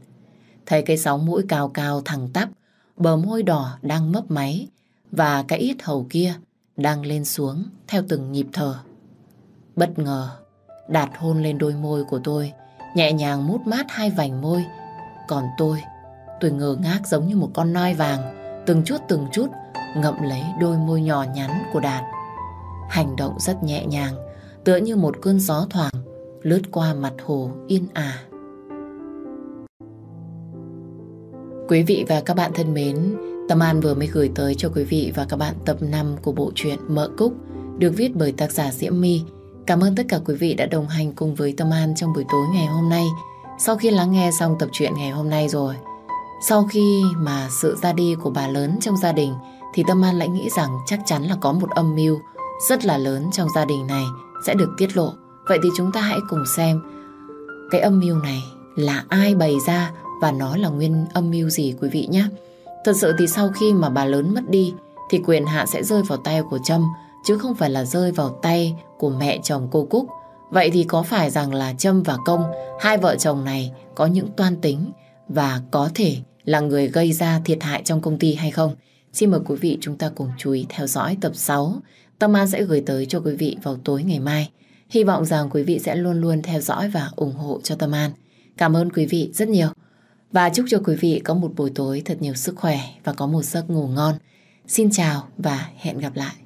Thấy cái sóng mũi cao cao thẳng tắp, bờ môi đỏ đang mấp máy và cái ít hầu kia đang lên xuống theo từng nhịp thở. Bất ngờ, Đạt hôn lên đôi môi của tôi, nhẹ nhàng mút mát hai vành môi. Còn tôi, tôi ngơ ngác giống như một con nai vàng, từng chút từng chút ngậm lấy đôi môi nhỏ nhắn của Đạt. Hành động rất nhẹ nhàng, tựa như một cơn gió thoảng lướt qua mặt hồ yên ả. Quý vị và các bạn thân mến, Tâm An vừa mới gửi tới cho quý vị và các bạn tập 5 của bộ truyện Mợ Cúc được viết bởi tác giả Diễm My. Cảm ơn tất cả quý vị đã đồng hành cùng với Tâm An trong buổi tối ngày hôm nay. Sau khi lắng nghe xong tập truyện ngày hôm nay rồi, sau khi mà sự ra đi của bà lớn trong gia đình thì Tâm An lại nghĩ rằng chắc chắn là có một âm mưu rất là lớn trong gia đình này sẽ được tiết lộ. Vậy thì chúng ta hãy cùng xem cái âm mưu này là ai bày ra và nó là nguyên âm mưu gì quý vị nhé. Thật sự thì sau khi mà bà lớn mất đi thì quyền hạ sẽ rơi vào tay của Trâm chứ không phải là rơi vào tay của mẹ chồng cô Cúc. Vậy thì có phải rằng là Trâm và Công, hai vợ chồng này có những toan tính và có thể là người gây ra thiệt hại trong công ty hay không? Xin mời quý vị chúng ta cùng chú ý theo dõi tập 6. Tâm An sẽ gửi tới cho quý vị vào tối ngày mai. Hy vọng rằng quý vị sẽ luôn luôn theo dõi và ủng hộ cho Tâm An. Cảm ơn quý vị rất nhiều. Và chúc cho quý vị có một buổi tối thật nhiều sức khỏe và có một giấc ngủ ngon. Xin chào và hẹn gặp lại.